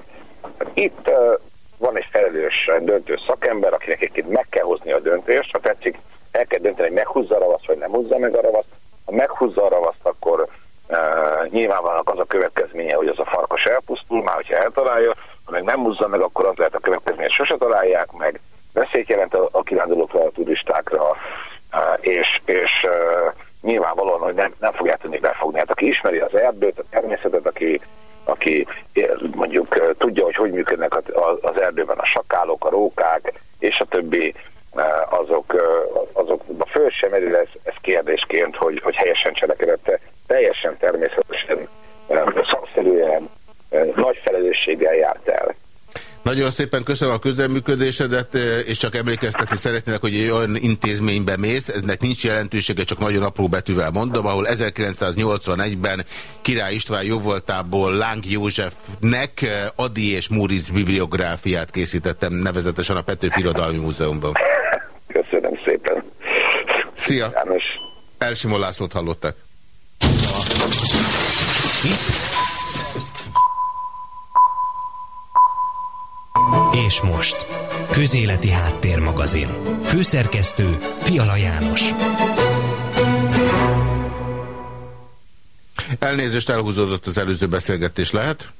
Hát itt uh, van egy felelős döntő szakember, akinek egyébként meg kell hozni a döntést, ha tetszik, el kell dönteni, hogy meghúzza a ravaszt, vagy nem húzza meg a ravaszt. Ha meghúzza a ravaszt, akkor uh, nyilvánvalóan az a következménye, hogy az a farkas elpusztul, már hogyha eltalálja, ha meg nem húzza meg, akkor az lehet a következménye, sose találják meg, veszélyt jelent a, a kirándulókra, a turistákra, és, és uh, nyilvánvalóan, hogy nem, nem fogják tudni befogni. Hát aki ismeri az erdőt, a természetet, aki, aki mondjuk tudja, hogy hogy működnek az erdőben a sakálok, a rókák, és a többi, azok, azokba föl sem merül ez, ez kérdésként, hogy, hogy helyesen cselekedette, teljesen természetesen, szakszerűen, nagy felelősséggel járt el. Nagyon szépen köszönöm a közelműködésedet, és csak emlékeztetni szeretnének, hogy egy olyan intézménybe mész, eznek nincs jelentősége, csak nagyon apró betűvel mondom, ahol 1981-ben Király István jóvoltából Láng Józsefnek Adi és Múric bibliográfiát készítettem, nevezetesen a Petőfi Irodalmi Múzeumban. Köszönöm szépen. Szia! János. Elsimó Lászlót hallottak. És most, Közéleti Háttérmagazin. Főszerkesztő Fiala János. Elnézést, elhúzódott az előző beszélgetés, lehet?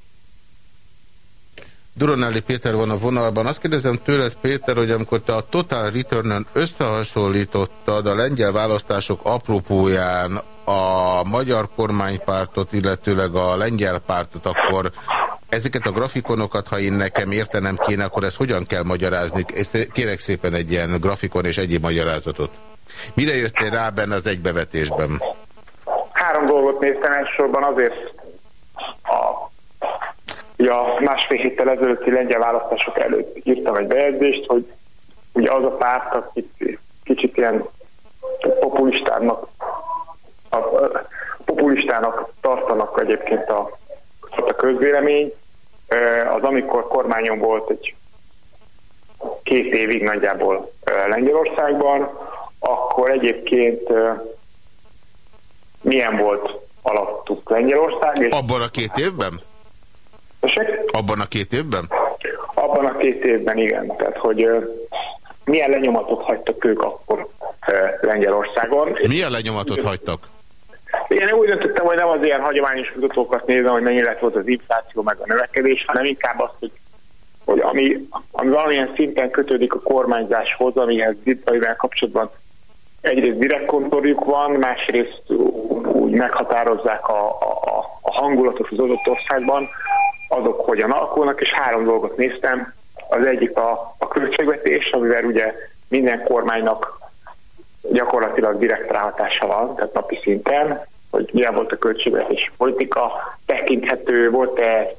Duronelli Péter van a vonalban. Azt kérdezem tőled, Péter, hogy amikor te a Total Return-en összehasonlítottad a lengyel választások apropóján a magyar kormánypártot, illetőleg a lengyel pártot, akkor ezeket a grafikonokat, ha én nekem értenem kéne, akkor ezt hogyan kell magyarázni? Ezt kérek szépen egy ilyen grafikon és egyéb magyarázatot. Mire jöttél rá benne az egybevetésben? Három dolgot néztem elsősorban azért a, ugye a másfél héttel ezelőtti lengyel választások előtt írtam egy bejegyzést, hogy ugye az a párt, akit kicsit ilyen populistának a, a populistának tartanak egyébként a a közvélemény, az amikor kormányon volt egy két évig nagyjából Lengyelországban, akkor egyébként milyen volt alattuk Lengyelország. És Abban a két évben? Tessék? Abban a két évben? Abban a két évben, igen. Tehát, hogy milyen lenyomatot hagytak ők akkor Lengyelországon. Milyen lenyomatot hagytak? Én úgy döntöttem, hogy nem az ilyen hagyományos mutatókat nézem, hogy mennyi lett volt az infláció meg a növekedés, hanem inkább azt, hogy, hogy ami, ami valamilyen szinten kötődik a kormányzáshoz, amihez amivel kapcsolatban egyrészt direkt kontorjuk van, másrészt úgy meghatározzák a, a, a hangulatot az adott országban, azok hogyan alakulnak, és három dolgot néztem. Az egyik a, a költségvetés, amivel ugye minden kormánynak gyakorlatilag direkt ráhatása van, tehát napi szinten, hogy milyen volt a költségvetés politika, tekinthető, volt-e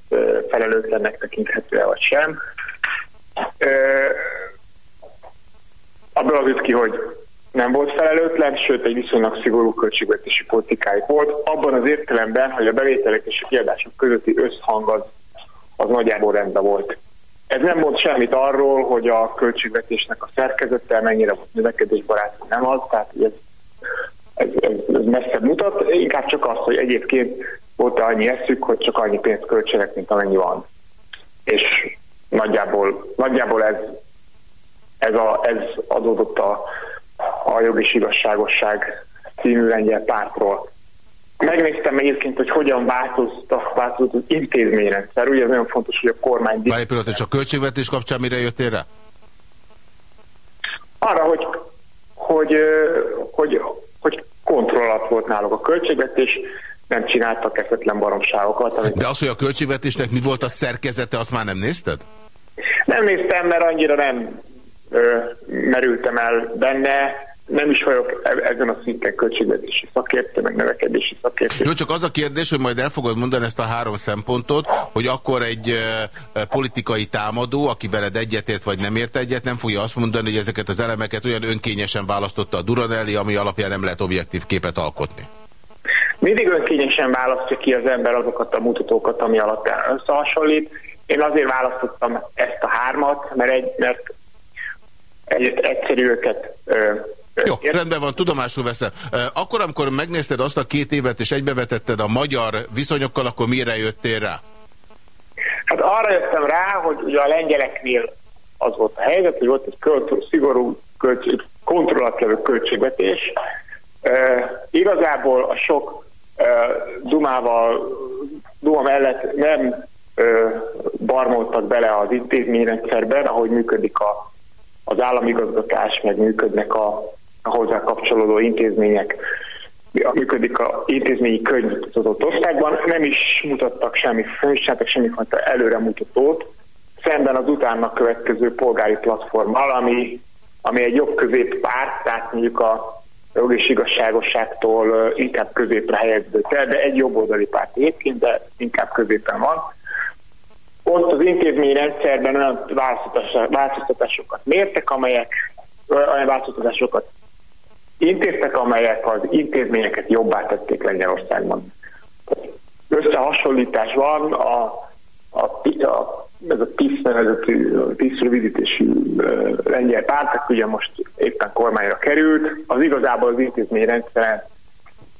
felelőtlennek tekinthető-e vagy sem. Abból az ki, hogy nem volt felelőtlen, sőt egy viszonylag szigorú költségvetési politikájuk volt, abban az értelemben, hogy a bevételek és a kiadások közötti összhang az, az nagyjából rendben volt. Ez nem mond semmit arról, hogy a költségvetésnek a szerkezete mennyire növekedésbarát, nem az, tehát ez, ez, ez, ez mutat, inkább csak az, hogy egyébként volt -e annyi eszük, hogy csak annyi pénzt költsenek, mint amennyi van. És nagyjából, nagyjából ez, ez, a, ez adódott a, a jog és igazságosság című lengyel pártról. Megnéztem egyébként, hogy hogyan változtak, változott az intézményrendszer. Ugye ez nagyon fontos, hogy a kormány... Várj egy pillanat, és a költségvetés kapcsán mire jöttél rá? Arra, hogy, hogy, hogy, hogy kontrollat volt náluk a költségvetés, nem csináltak eszetlen baromságokat. Amit... De az, hogy a költségvetésnek mi volt a szerkezete, azt már nem nézted? Nem néztem, mert annyira nem ö, merültem el benne nem is vagyok e- ezen a szinten költségvetési szakértő, meg növekedési szakértő. Jó, csak az a kérdés, hogy majd el fogod mondani ezt a három szempontot, hogy akkor egy e, politikai támadó, aki veled egyetért vagy nem ért egyet, nem fogja azt mondani, hogy ezeket az elemeket olyan önkényesen választotta a Duranelli, ami alapján nem lehet objektív képet alkotni. Mindig önkényesen választja ki az ember azokat a mutatókat, ami alatt összehasonlít. Én azért választottam ezt a hármat, mert, egy, mert egy, egyszerű őket jó, rendben van, tudomásul veszem. Akkor, amikor megnézted azt a két évet, és egybevetetted a magyar viszonyokkal, akkor mire jöttél rá? Hát arra jöttem rá, hogy ugye a lengyeleknél az volt a helyzet, hogy volt egy költ, szigorú költség, kontrollat költségvetés. E, igazából a sok e, Dumával, Duma mellett nem e, barmoltak bele az intézményrendszerben, ahogy működik a, az államigazgatás, meg működnek a hozzá kapcsolódó intézmények működik a intézményi könyvmutatott osztályban, nem is mutattak semmi, nem is semmifajta előremutatót, szemben az utána következő polgári platformmal, ami, ami egy jobb közép párt, tehát mondjuk a jog és igazságosságtól inkább középre helyeződött el, de egy jobboldali párt egyébként, de inkább középen van. Ott az intézményrendszerben olyan változtatásokat mértek, amelyek olyan változtatásokat intéztek, amelyek az intézményeket jobbá tették Lengyelországban. Összehasonlítás van a, a, a ez a PISZ nevezetű, PISZ rövidítésű lengyel pártak, ugye most éppen kormányra került, az igazából az intézményrendszeren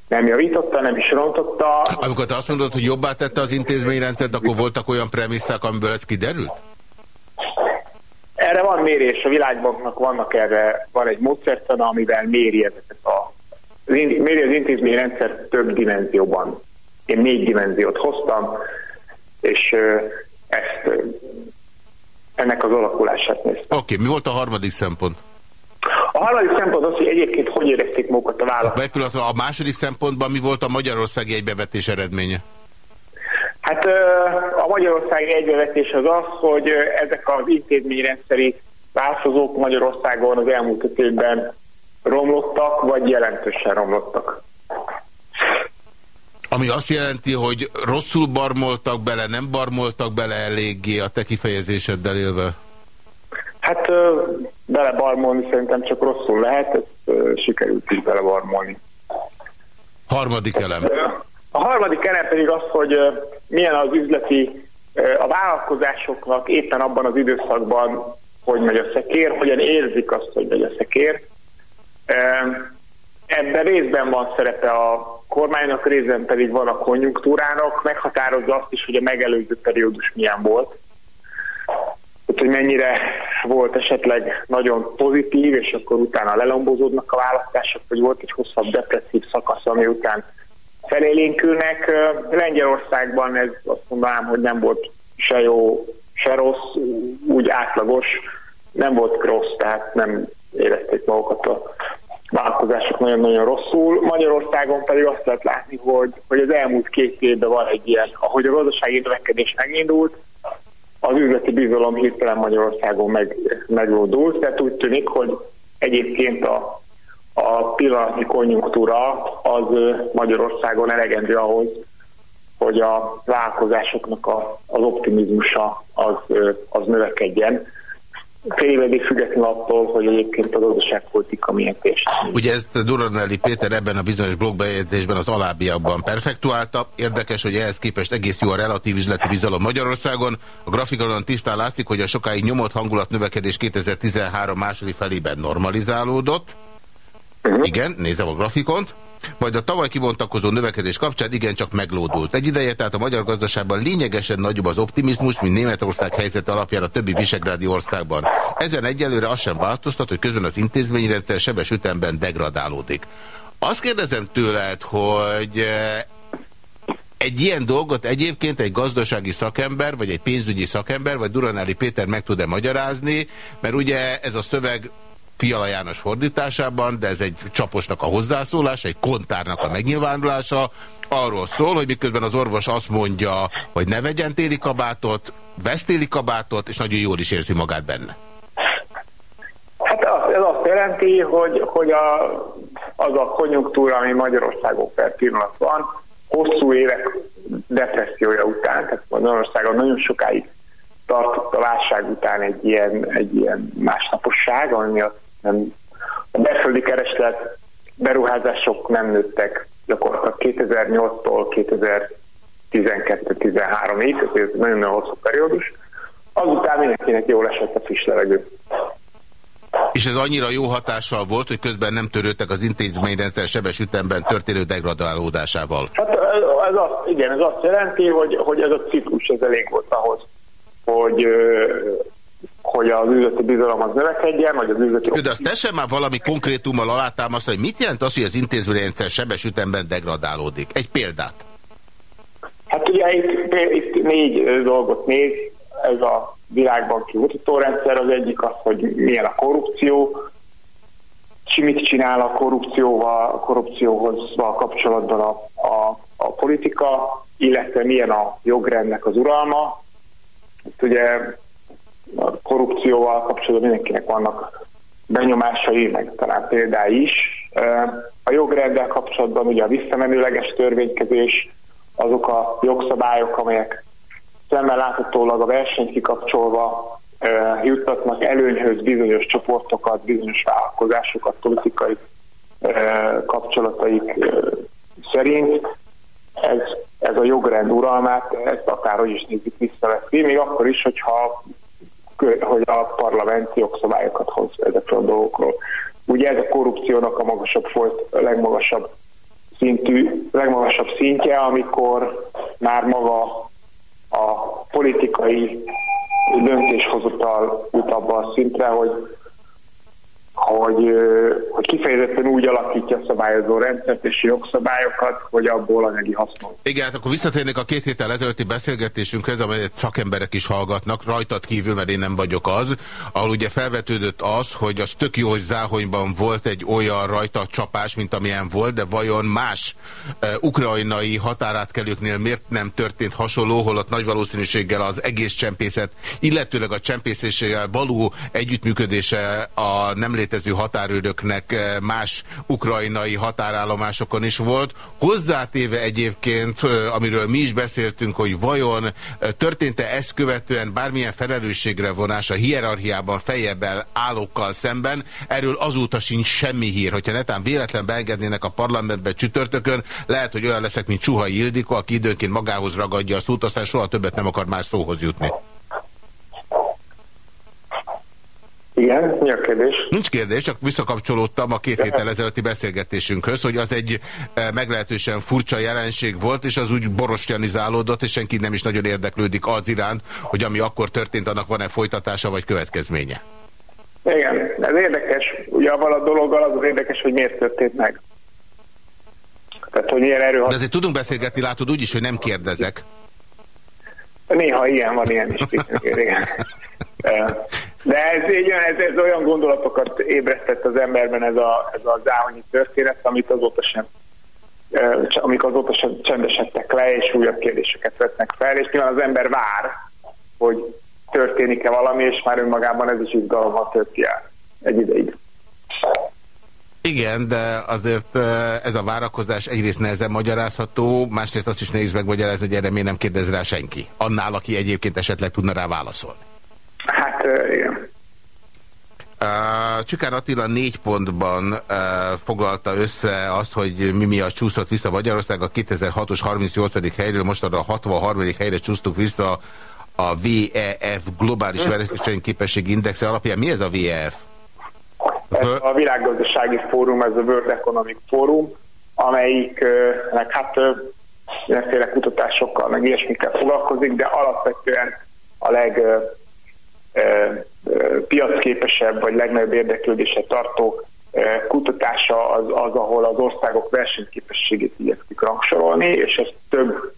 nem javította, nem is rontotta. Amikor te azt mondod, hogy jobbá tette az intézményrendszert, akkor voltak olyan premisszák, amiből ez kiderült? Erre van mérés, a világbanknak vannak erre, van egy módszertana, amivel méri ezeket a méri az intézményrendszer több dimenzióban. Én négy dimenziót hoztam, és ezt, ennek az alakulását néztem. Oké, okay, mi volt a harmadik szempont? A harmadik szempont az, hogy egyébként hogy érezték magukat a választók. A második szempontban mi volt a Magyarországi egybevetés eredménye? Hát a Magyarországi egybevetés az az, hogy ezek az intézményrendszeri változók Magyarországon az elmúlt öt évben romlottak, vagy jelentősen romlottak. Ami azt jelenti, hogy rosszul barmoltak bele, nem barmoltak bele eléggé a te kifejezéseddel élve? Hát belebarmolni szerintem csak rosszul lehet, ezt sikerült is belebarmolni. Harmadik elem. A harmadik elem pedig az, hogy milyen az üzleti, a vállalkozásoknak éppen abban az időszakban, hogy megy a szekér, hogyan érzik azt, hogy megy a szekér. Ebben részben van szerepe a kormánynak, részben pedig van a konjunktúrának, meghatározza azt is, hogy a megelőző periódus milyen volt. Tehát, hogy mennyire volt esetleg nagyon pozitív, és akkor utána lelombozódnak a választások, vagy volt egy hosszabb depresszív szakasz, ami után felélénkülnek. Lengyelországban ez azt mondanám, hogy nem volt se jó, se rossz, úgy átlagos, nem volt rossz, tehát nem érezték magukat a vállalkozások nagyon-nagyon rosszul. Magyarországon pedig azt lehet látni, hogy, hogy az elmúlt két évben van egy ilyen, ahogy a gazdasági növekedés megindult, az üzleti bizalom hirtelen Magyarországon meg, megoldult, tehát úgy tűnik, hogy egyébként a a pillanatnyi konjunktúra az Magyarországon elegendő ahhoz, hogy a vállalkozásoknak a, az optimizmusa az, az növekedjen. félig független attól, hogy egyébként a gazdaságpolitika milyen tést. Ugye ezt Duranelli Péter ebben a bizonyos blogbejegyzésben az alábbiakban perfektuálta. Érdekes, hogy ehhez képest egész jó a relatív üzleti bizalom Magyarországon. A grafikonon tisztán látszik, hogy a sokáig nyomott hangulat növekedés 2013 második felében normalizálódott. -huh. Igen, nézem a grafikont majd a tavaly kibontakozó növekedés kapcsán igencsak meglódult. Egy ideje tehát a magyar gazdaságban lényegesen nagyobb az optimizmus, mint Németország helyzete alapján a többi visegrádi országban. Ezen egyelőre az sem változtat, hogy közben az intézményrendszer sebes ütemben degradálódik. Azt kérdezem tőled, hogy eh, egy ilyen dolgot egyébként egy gazdasági szakember, vagy egy pénzügyi szakember, vagy Duranelli Péter meg tud-e magyarázni, mert ugye ez a szöveg Fiala János fordításában, de ez egy csaposnak a hozzászólása, egy kontárnak a megnyilvánulása, arról szól, hogy miközben az orvos azt mondja, hogy ne vegyen téli kabátot, vesz téli kabátot, és nagyon jól is érzi magát benne. Hát ez azt jelenti, hogy, hogy a, az a konjunktúra, ami Magyarországon per pillanat van, hosszú évek depressziója után, tehát Magyarországon nagyon sokáig tartott a válság után egy ilyen, egy ilyen másnaposság, ami miatt nem, a belföldi kereslet beruházások nem nőttek gyakorlatilag 2008-tól 2012-13-ig, ez nagyon-nagyon hosszú periódus. Azután mindenkinek jól esett a friss levegő. És ez annyira jó hatással volt, hogy közben nem törődtek az intézményrendszer sebes ütemben történő degradálódásával? Hát ez azt, igen, ez azt jelenti, hogy, hogy ez a ciklus ez elég volt ahhoz, hogy hogy az üzleti bizalom az növekedjen, vagy az üzleti... De azt tessen már valami konkrétummal alátámaszt, hogy mit jelent az, hogy az intézményrendszer sebes ütemben degradálódik? Egy példát. Hát ugye itt, itt négy dolgot néz, ez a világbanki mutatórendszer, az egyik az, hogy milyen a korrupció, és mit csinál a korrupcióval, a korrupcióhoz kapcsolatban a, a, a politika, illetve milyen a jogrendnek az uralma. Itt ugye a korrupcióval kapcsolatban mindenkinek vannak benyomásai, meg talán példái is. A jogrenddel kapcsolatban ugye a visszamenőleges törvénykezés, azok a jogszabályok, amelyek szemmel láthatólag a versenyt kikapcsolva juttatnak előnyhöz bizonyos csoportokat, bizonyos vállalkozásokat, politikai kapcsolataik szerint. Ez, ez a jogrend uralmát, ezt akárhogy is nézzük visszaveszi, még akkor is, hogyha hogy a parlament jogszabályokat hoz ezekről a dolgokról. Ugye ez a korrupciónak a magasabb folyt, a legmagasabb szintű, legmagasabb szintje, amikor már maga a politikai döntéshozatal jut abba a szintre, hogy hogy, hogy kifejezetten úgy alakítja a szabályozó rendszert és jogszabályokat, hogy abból anyagi hasznon. Igen, hát akkor visszatérnék a két héttel ezelőtti beszélgetésünkhez, amelyet szakemberek is hallgatnak, rajtad kívül, mert én nem vagyok az, ahol ugye felvetődött az, hogy az tök jó, hogy Záhonyban volt egy olyan rajta csapás, mint amilyen volt, de vajon más e, ukrajnai határátkelőknél miért nem történt hasonló, holott nagy valószínűséggel az egész csempészet, illetőleg a csempészéssel való együttműködése a nem létező határőröknek eh, más ukrajnai határállomásokon is volt. Hozzátéve egyébként, eh, amiről mi is beszéltünk, hogy vajon eh, történt-e ezt követően bármilyen felelősségre vonás a hierarchiában fejebbel állókkal szemben, erről azóta sincs semmi hír. Hogyha netán véletlen beengednének a parlamentbe csütörtökön, lehet, hogy olyan leszek, mint Csuhai Ildikó, aki időnként magához ragadja a szót, aztán soha többet nem akar más szóhoz jutni. Igen, mi a kérdés? Nincs kérdés, csak visszakapcsolódtam a két héttel ezelőtti beszélgetésünkhöz, hogy az egy eh, meglehetősen furcsa jelenség volt, és az úgy borostjanizálódott, és senki nem is nagyon érdeklődik az iránt, hogy ami akkor történt, annak van-e folytatása vagy következménye. Igen, ez érdekes. Ugye avval a dologgal az, az érdekes, hogy miért történt meg. Tehát, hogy milyen erő... De azért tudunk beszélgetni, látod úgy is, hogy nem kérdezek. Néha ilyen van, ilyen is. Igen. De ez, ez, ez olyan gondolatokat ébresztett az emberben ez a, ez a záhonyi történet, amit azóta sem amik azóta sem csendesedtek le, és újabb kérdéseket vesznek fel, és nyilván az ember vár, hogy történik-e valami, és már önmagában ez is izgalommal tölti el egy ideig. Igen, de azért ez a várakozás egyrészt nehezen magyarázható, másrészt azt is nehéz megmagyarázni, hogy erre miért nem kérdez rá senki. Annál, aki egyébként esetleg tudna rá válaszolni. Hát igen. Csukán Attila négy pontban uh, foglalta össze azt, hogy mi miatt csúszott vissza Magyarország a 2006-os 38. helyről, most arra a 63. helyre csúsztuk vissza a VEF globális hm. versenyképességi indexe alapján. Mi ez a VEF? Ez a világgazdasági fórum, ez a World Economic Forum, amelyiknek hát mindenféle kutatásokkal, meg ilyesmikkel foglalkozik, de alapvetően a leg piacképesebb vagy legnagyobb érdeklődése tartó kutatása az, az, ahol az országok versenyképességét igyekszik rangsorolni, és ez több,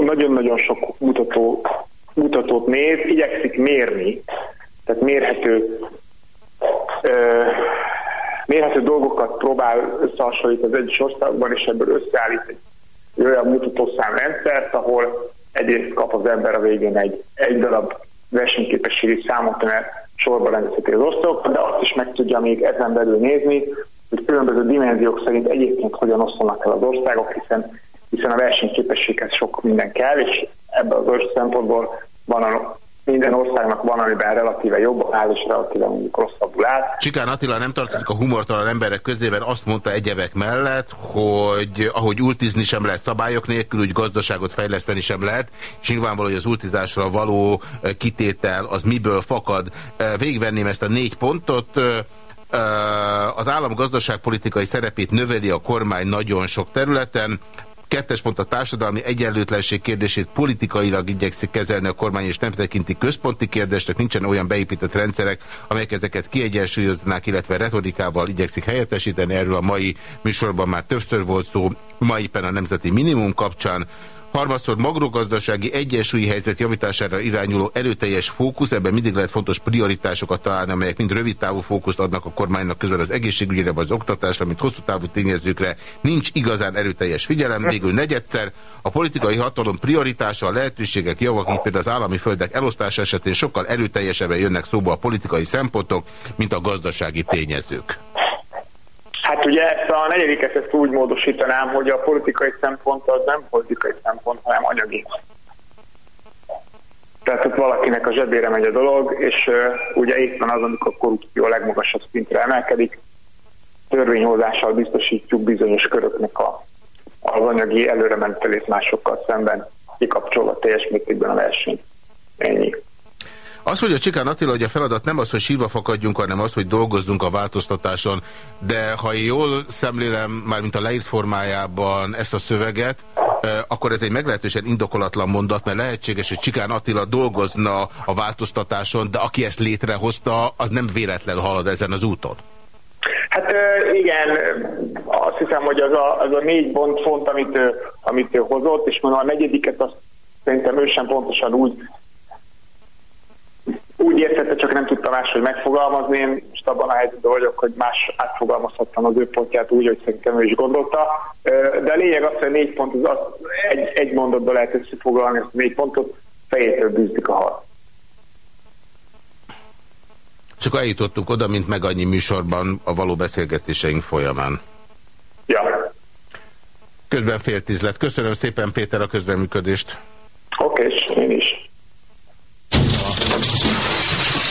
nagyon-nagyon so, sok mutató, mutatót néz, igyekszik mérni, tehát mérhető mérhető dolgokat próbál összehasonlít az egyes országokban, és ebből összeállít egy, egy olyan mutatószámrendszert, ahol egyrészt kap az ember a végén egy, egy darab versenyképességi számot, mert sorba rendezheti az országokat, de azt is meg tudja még ezen belül nézni, hogy különböző dimenziók szerint egyébként hogyan osztanak el az országok, hiszen, hiszen a versenyképességhez sok minden kell, és ebből az szempontból van a minden országnak van, amiben relatíve jobb áll, és relatíve mondjuk rosszabbul áll. Csikán Attila nem tartozik a humortalan emberek közében, azt mondta egyebek mellett, hogy ahogy ultizni sem lehet szabályok nélkül, úgy gazdaságot fejleszteni sem lehet, és nyilvánvaló, hogy az ultizásra való kitétel az miből fakad. Végigvenném ezt a négy pontot, az állam gazdaságpolitikai szerepét növeli a kormány nagyon sok területen, Kettes pont a társadalmi egyenlőtlenség kérdését politikailag igyekszik kezelni a kormány, és nem tekinti központi kérdésnek, nincsen olyan beépített rendszerek, amelyek ezeket kiegyensúlyoznák, illetve retorikával igyekszik helyettesíteni. Erről a mai műsorban már többször volt szó, ma éppen a nemzeti minimum kapcsán. Harmadszor magrogazdasági egyensúlyi helyzet javítására irányuló erőteljes fókusz, ebben mindig lehet fontos prioritásokat találni, amelyek mind rövid távú fókuszt adnak a kormánynak közben az egészségügyre vagy az oktatásra, mint hosszú távú tényezőkre nincs igazán erőteljes figyelem. Végül negyedszer a politikai hatalom prioritása, a lehetőségek, javak, így például az állami földek elosztása esetén sokkal erőteljesebben jönnek szóba a politikai szempontok, mint a gazdasági tényezők. Hát ugye ezt a negyediket ezt úgy módosítanám, hogy a politikai szempont az nem politikai szempont, hanem anyagi. Tehát ott valakinek a zsebére megy a dolog, és uh, ugye éppen az, amikor a korrupció a legmagasabb szintre emelkedik, törvényhozással biztosítjuk bizonyos köröknek a, az anyagi előrementelét másokkal szemben, kikapcsolva teljes mértékben a versenyt. Ennyi. Az, hogy a Csikán Attila, hogy a feladat nem az, hogy sírva fakadjunk, hanem az, hogy dolgozzunk a változtatáson, de ha jól szemlélem, már mint a leírt formájában ezt a szöveget, akkor ez egy meglehetősen indokolatlan mondat, mert lehetséges, hogy Csikán Attila dolgozna a változtatáson, de aki ezt létrehozta, az nem véletlen halad ezen az úton. Hát igen, azt hiszem, hogy az a, az a négy pont font, amit, amit hozott, és mondom, a negyediket azt szerintem ő sem pontosan úgy úgy értette, csak nem tudta máshogy megfogalmazni. Én most abban a helyzetben vagyok, hogy más átfogalmazhattam az ő pontját úgy, hogy szerintem ő is gondolta. De a lényeg az, hogy a négy pont az, az egy, egy mondatban lehet összefoglalni ezt a négy pontot, fejétől bűzdik a hal. Csak eljutottunk oda, mint meg annyi műsorban a való beszélgetéseink folyamán. Ja. Közben fél tíz lett. Köszönöm szépen Péter a közreműködést. Oké, okay, én is.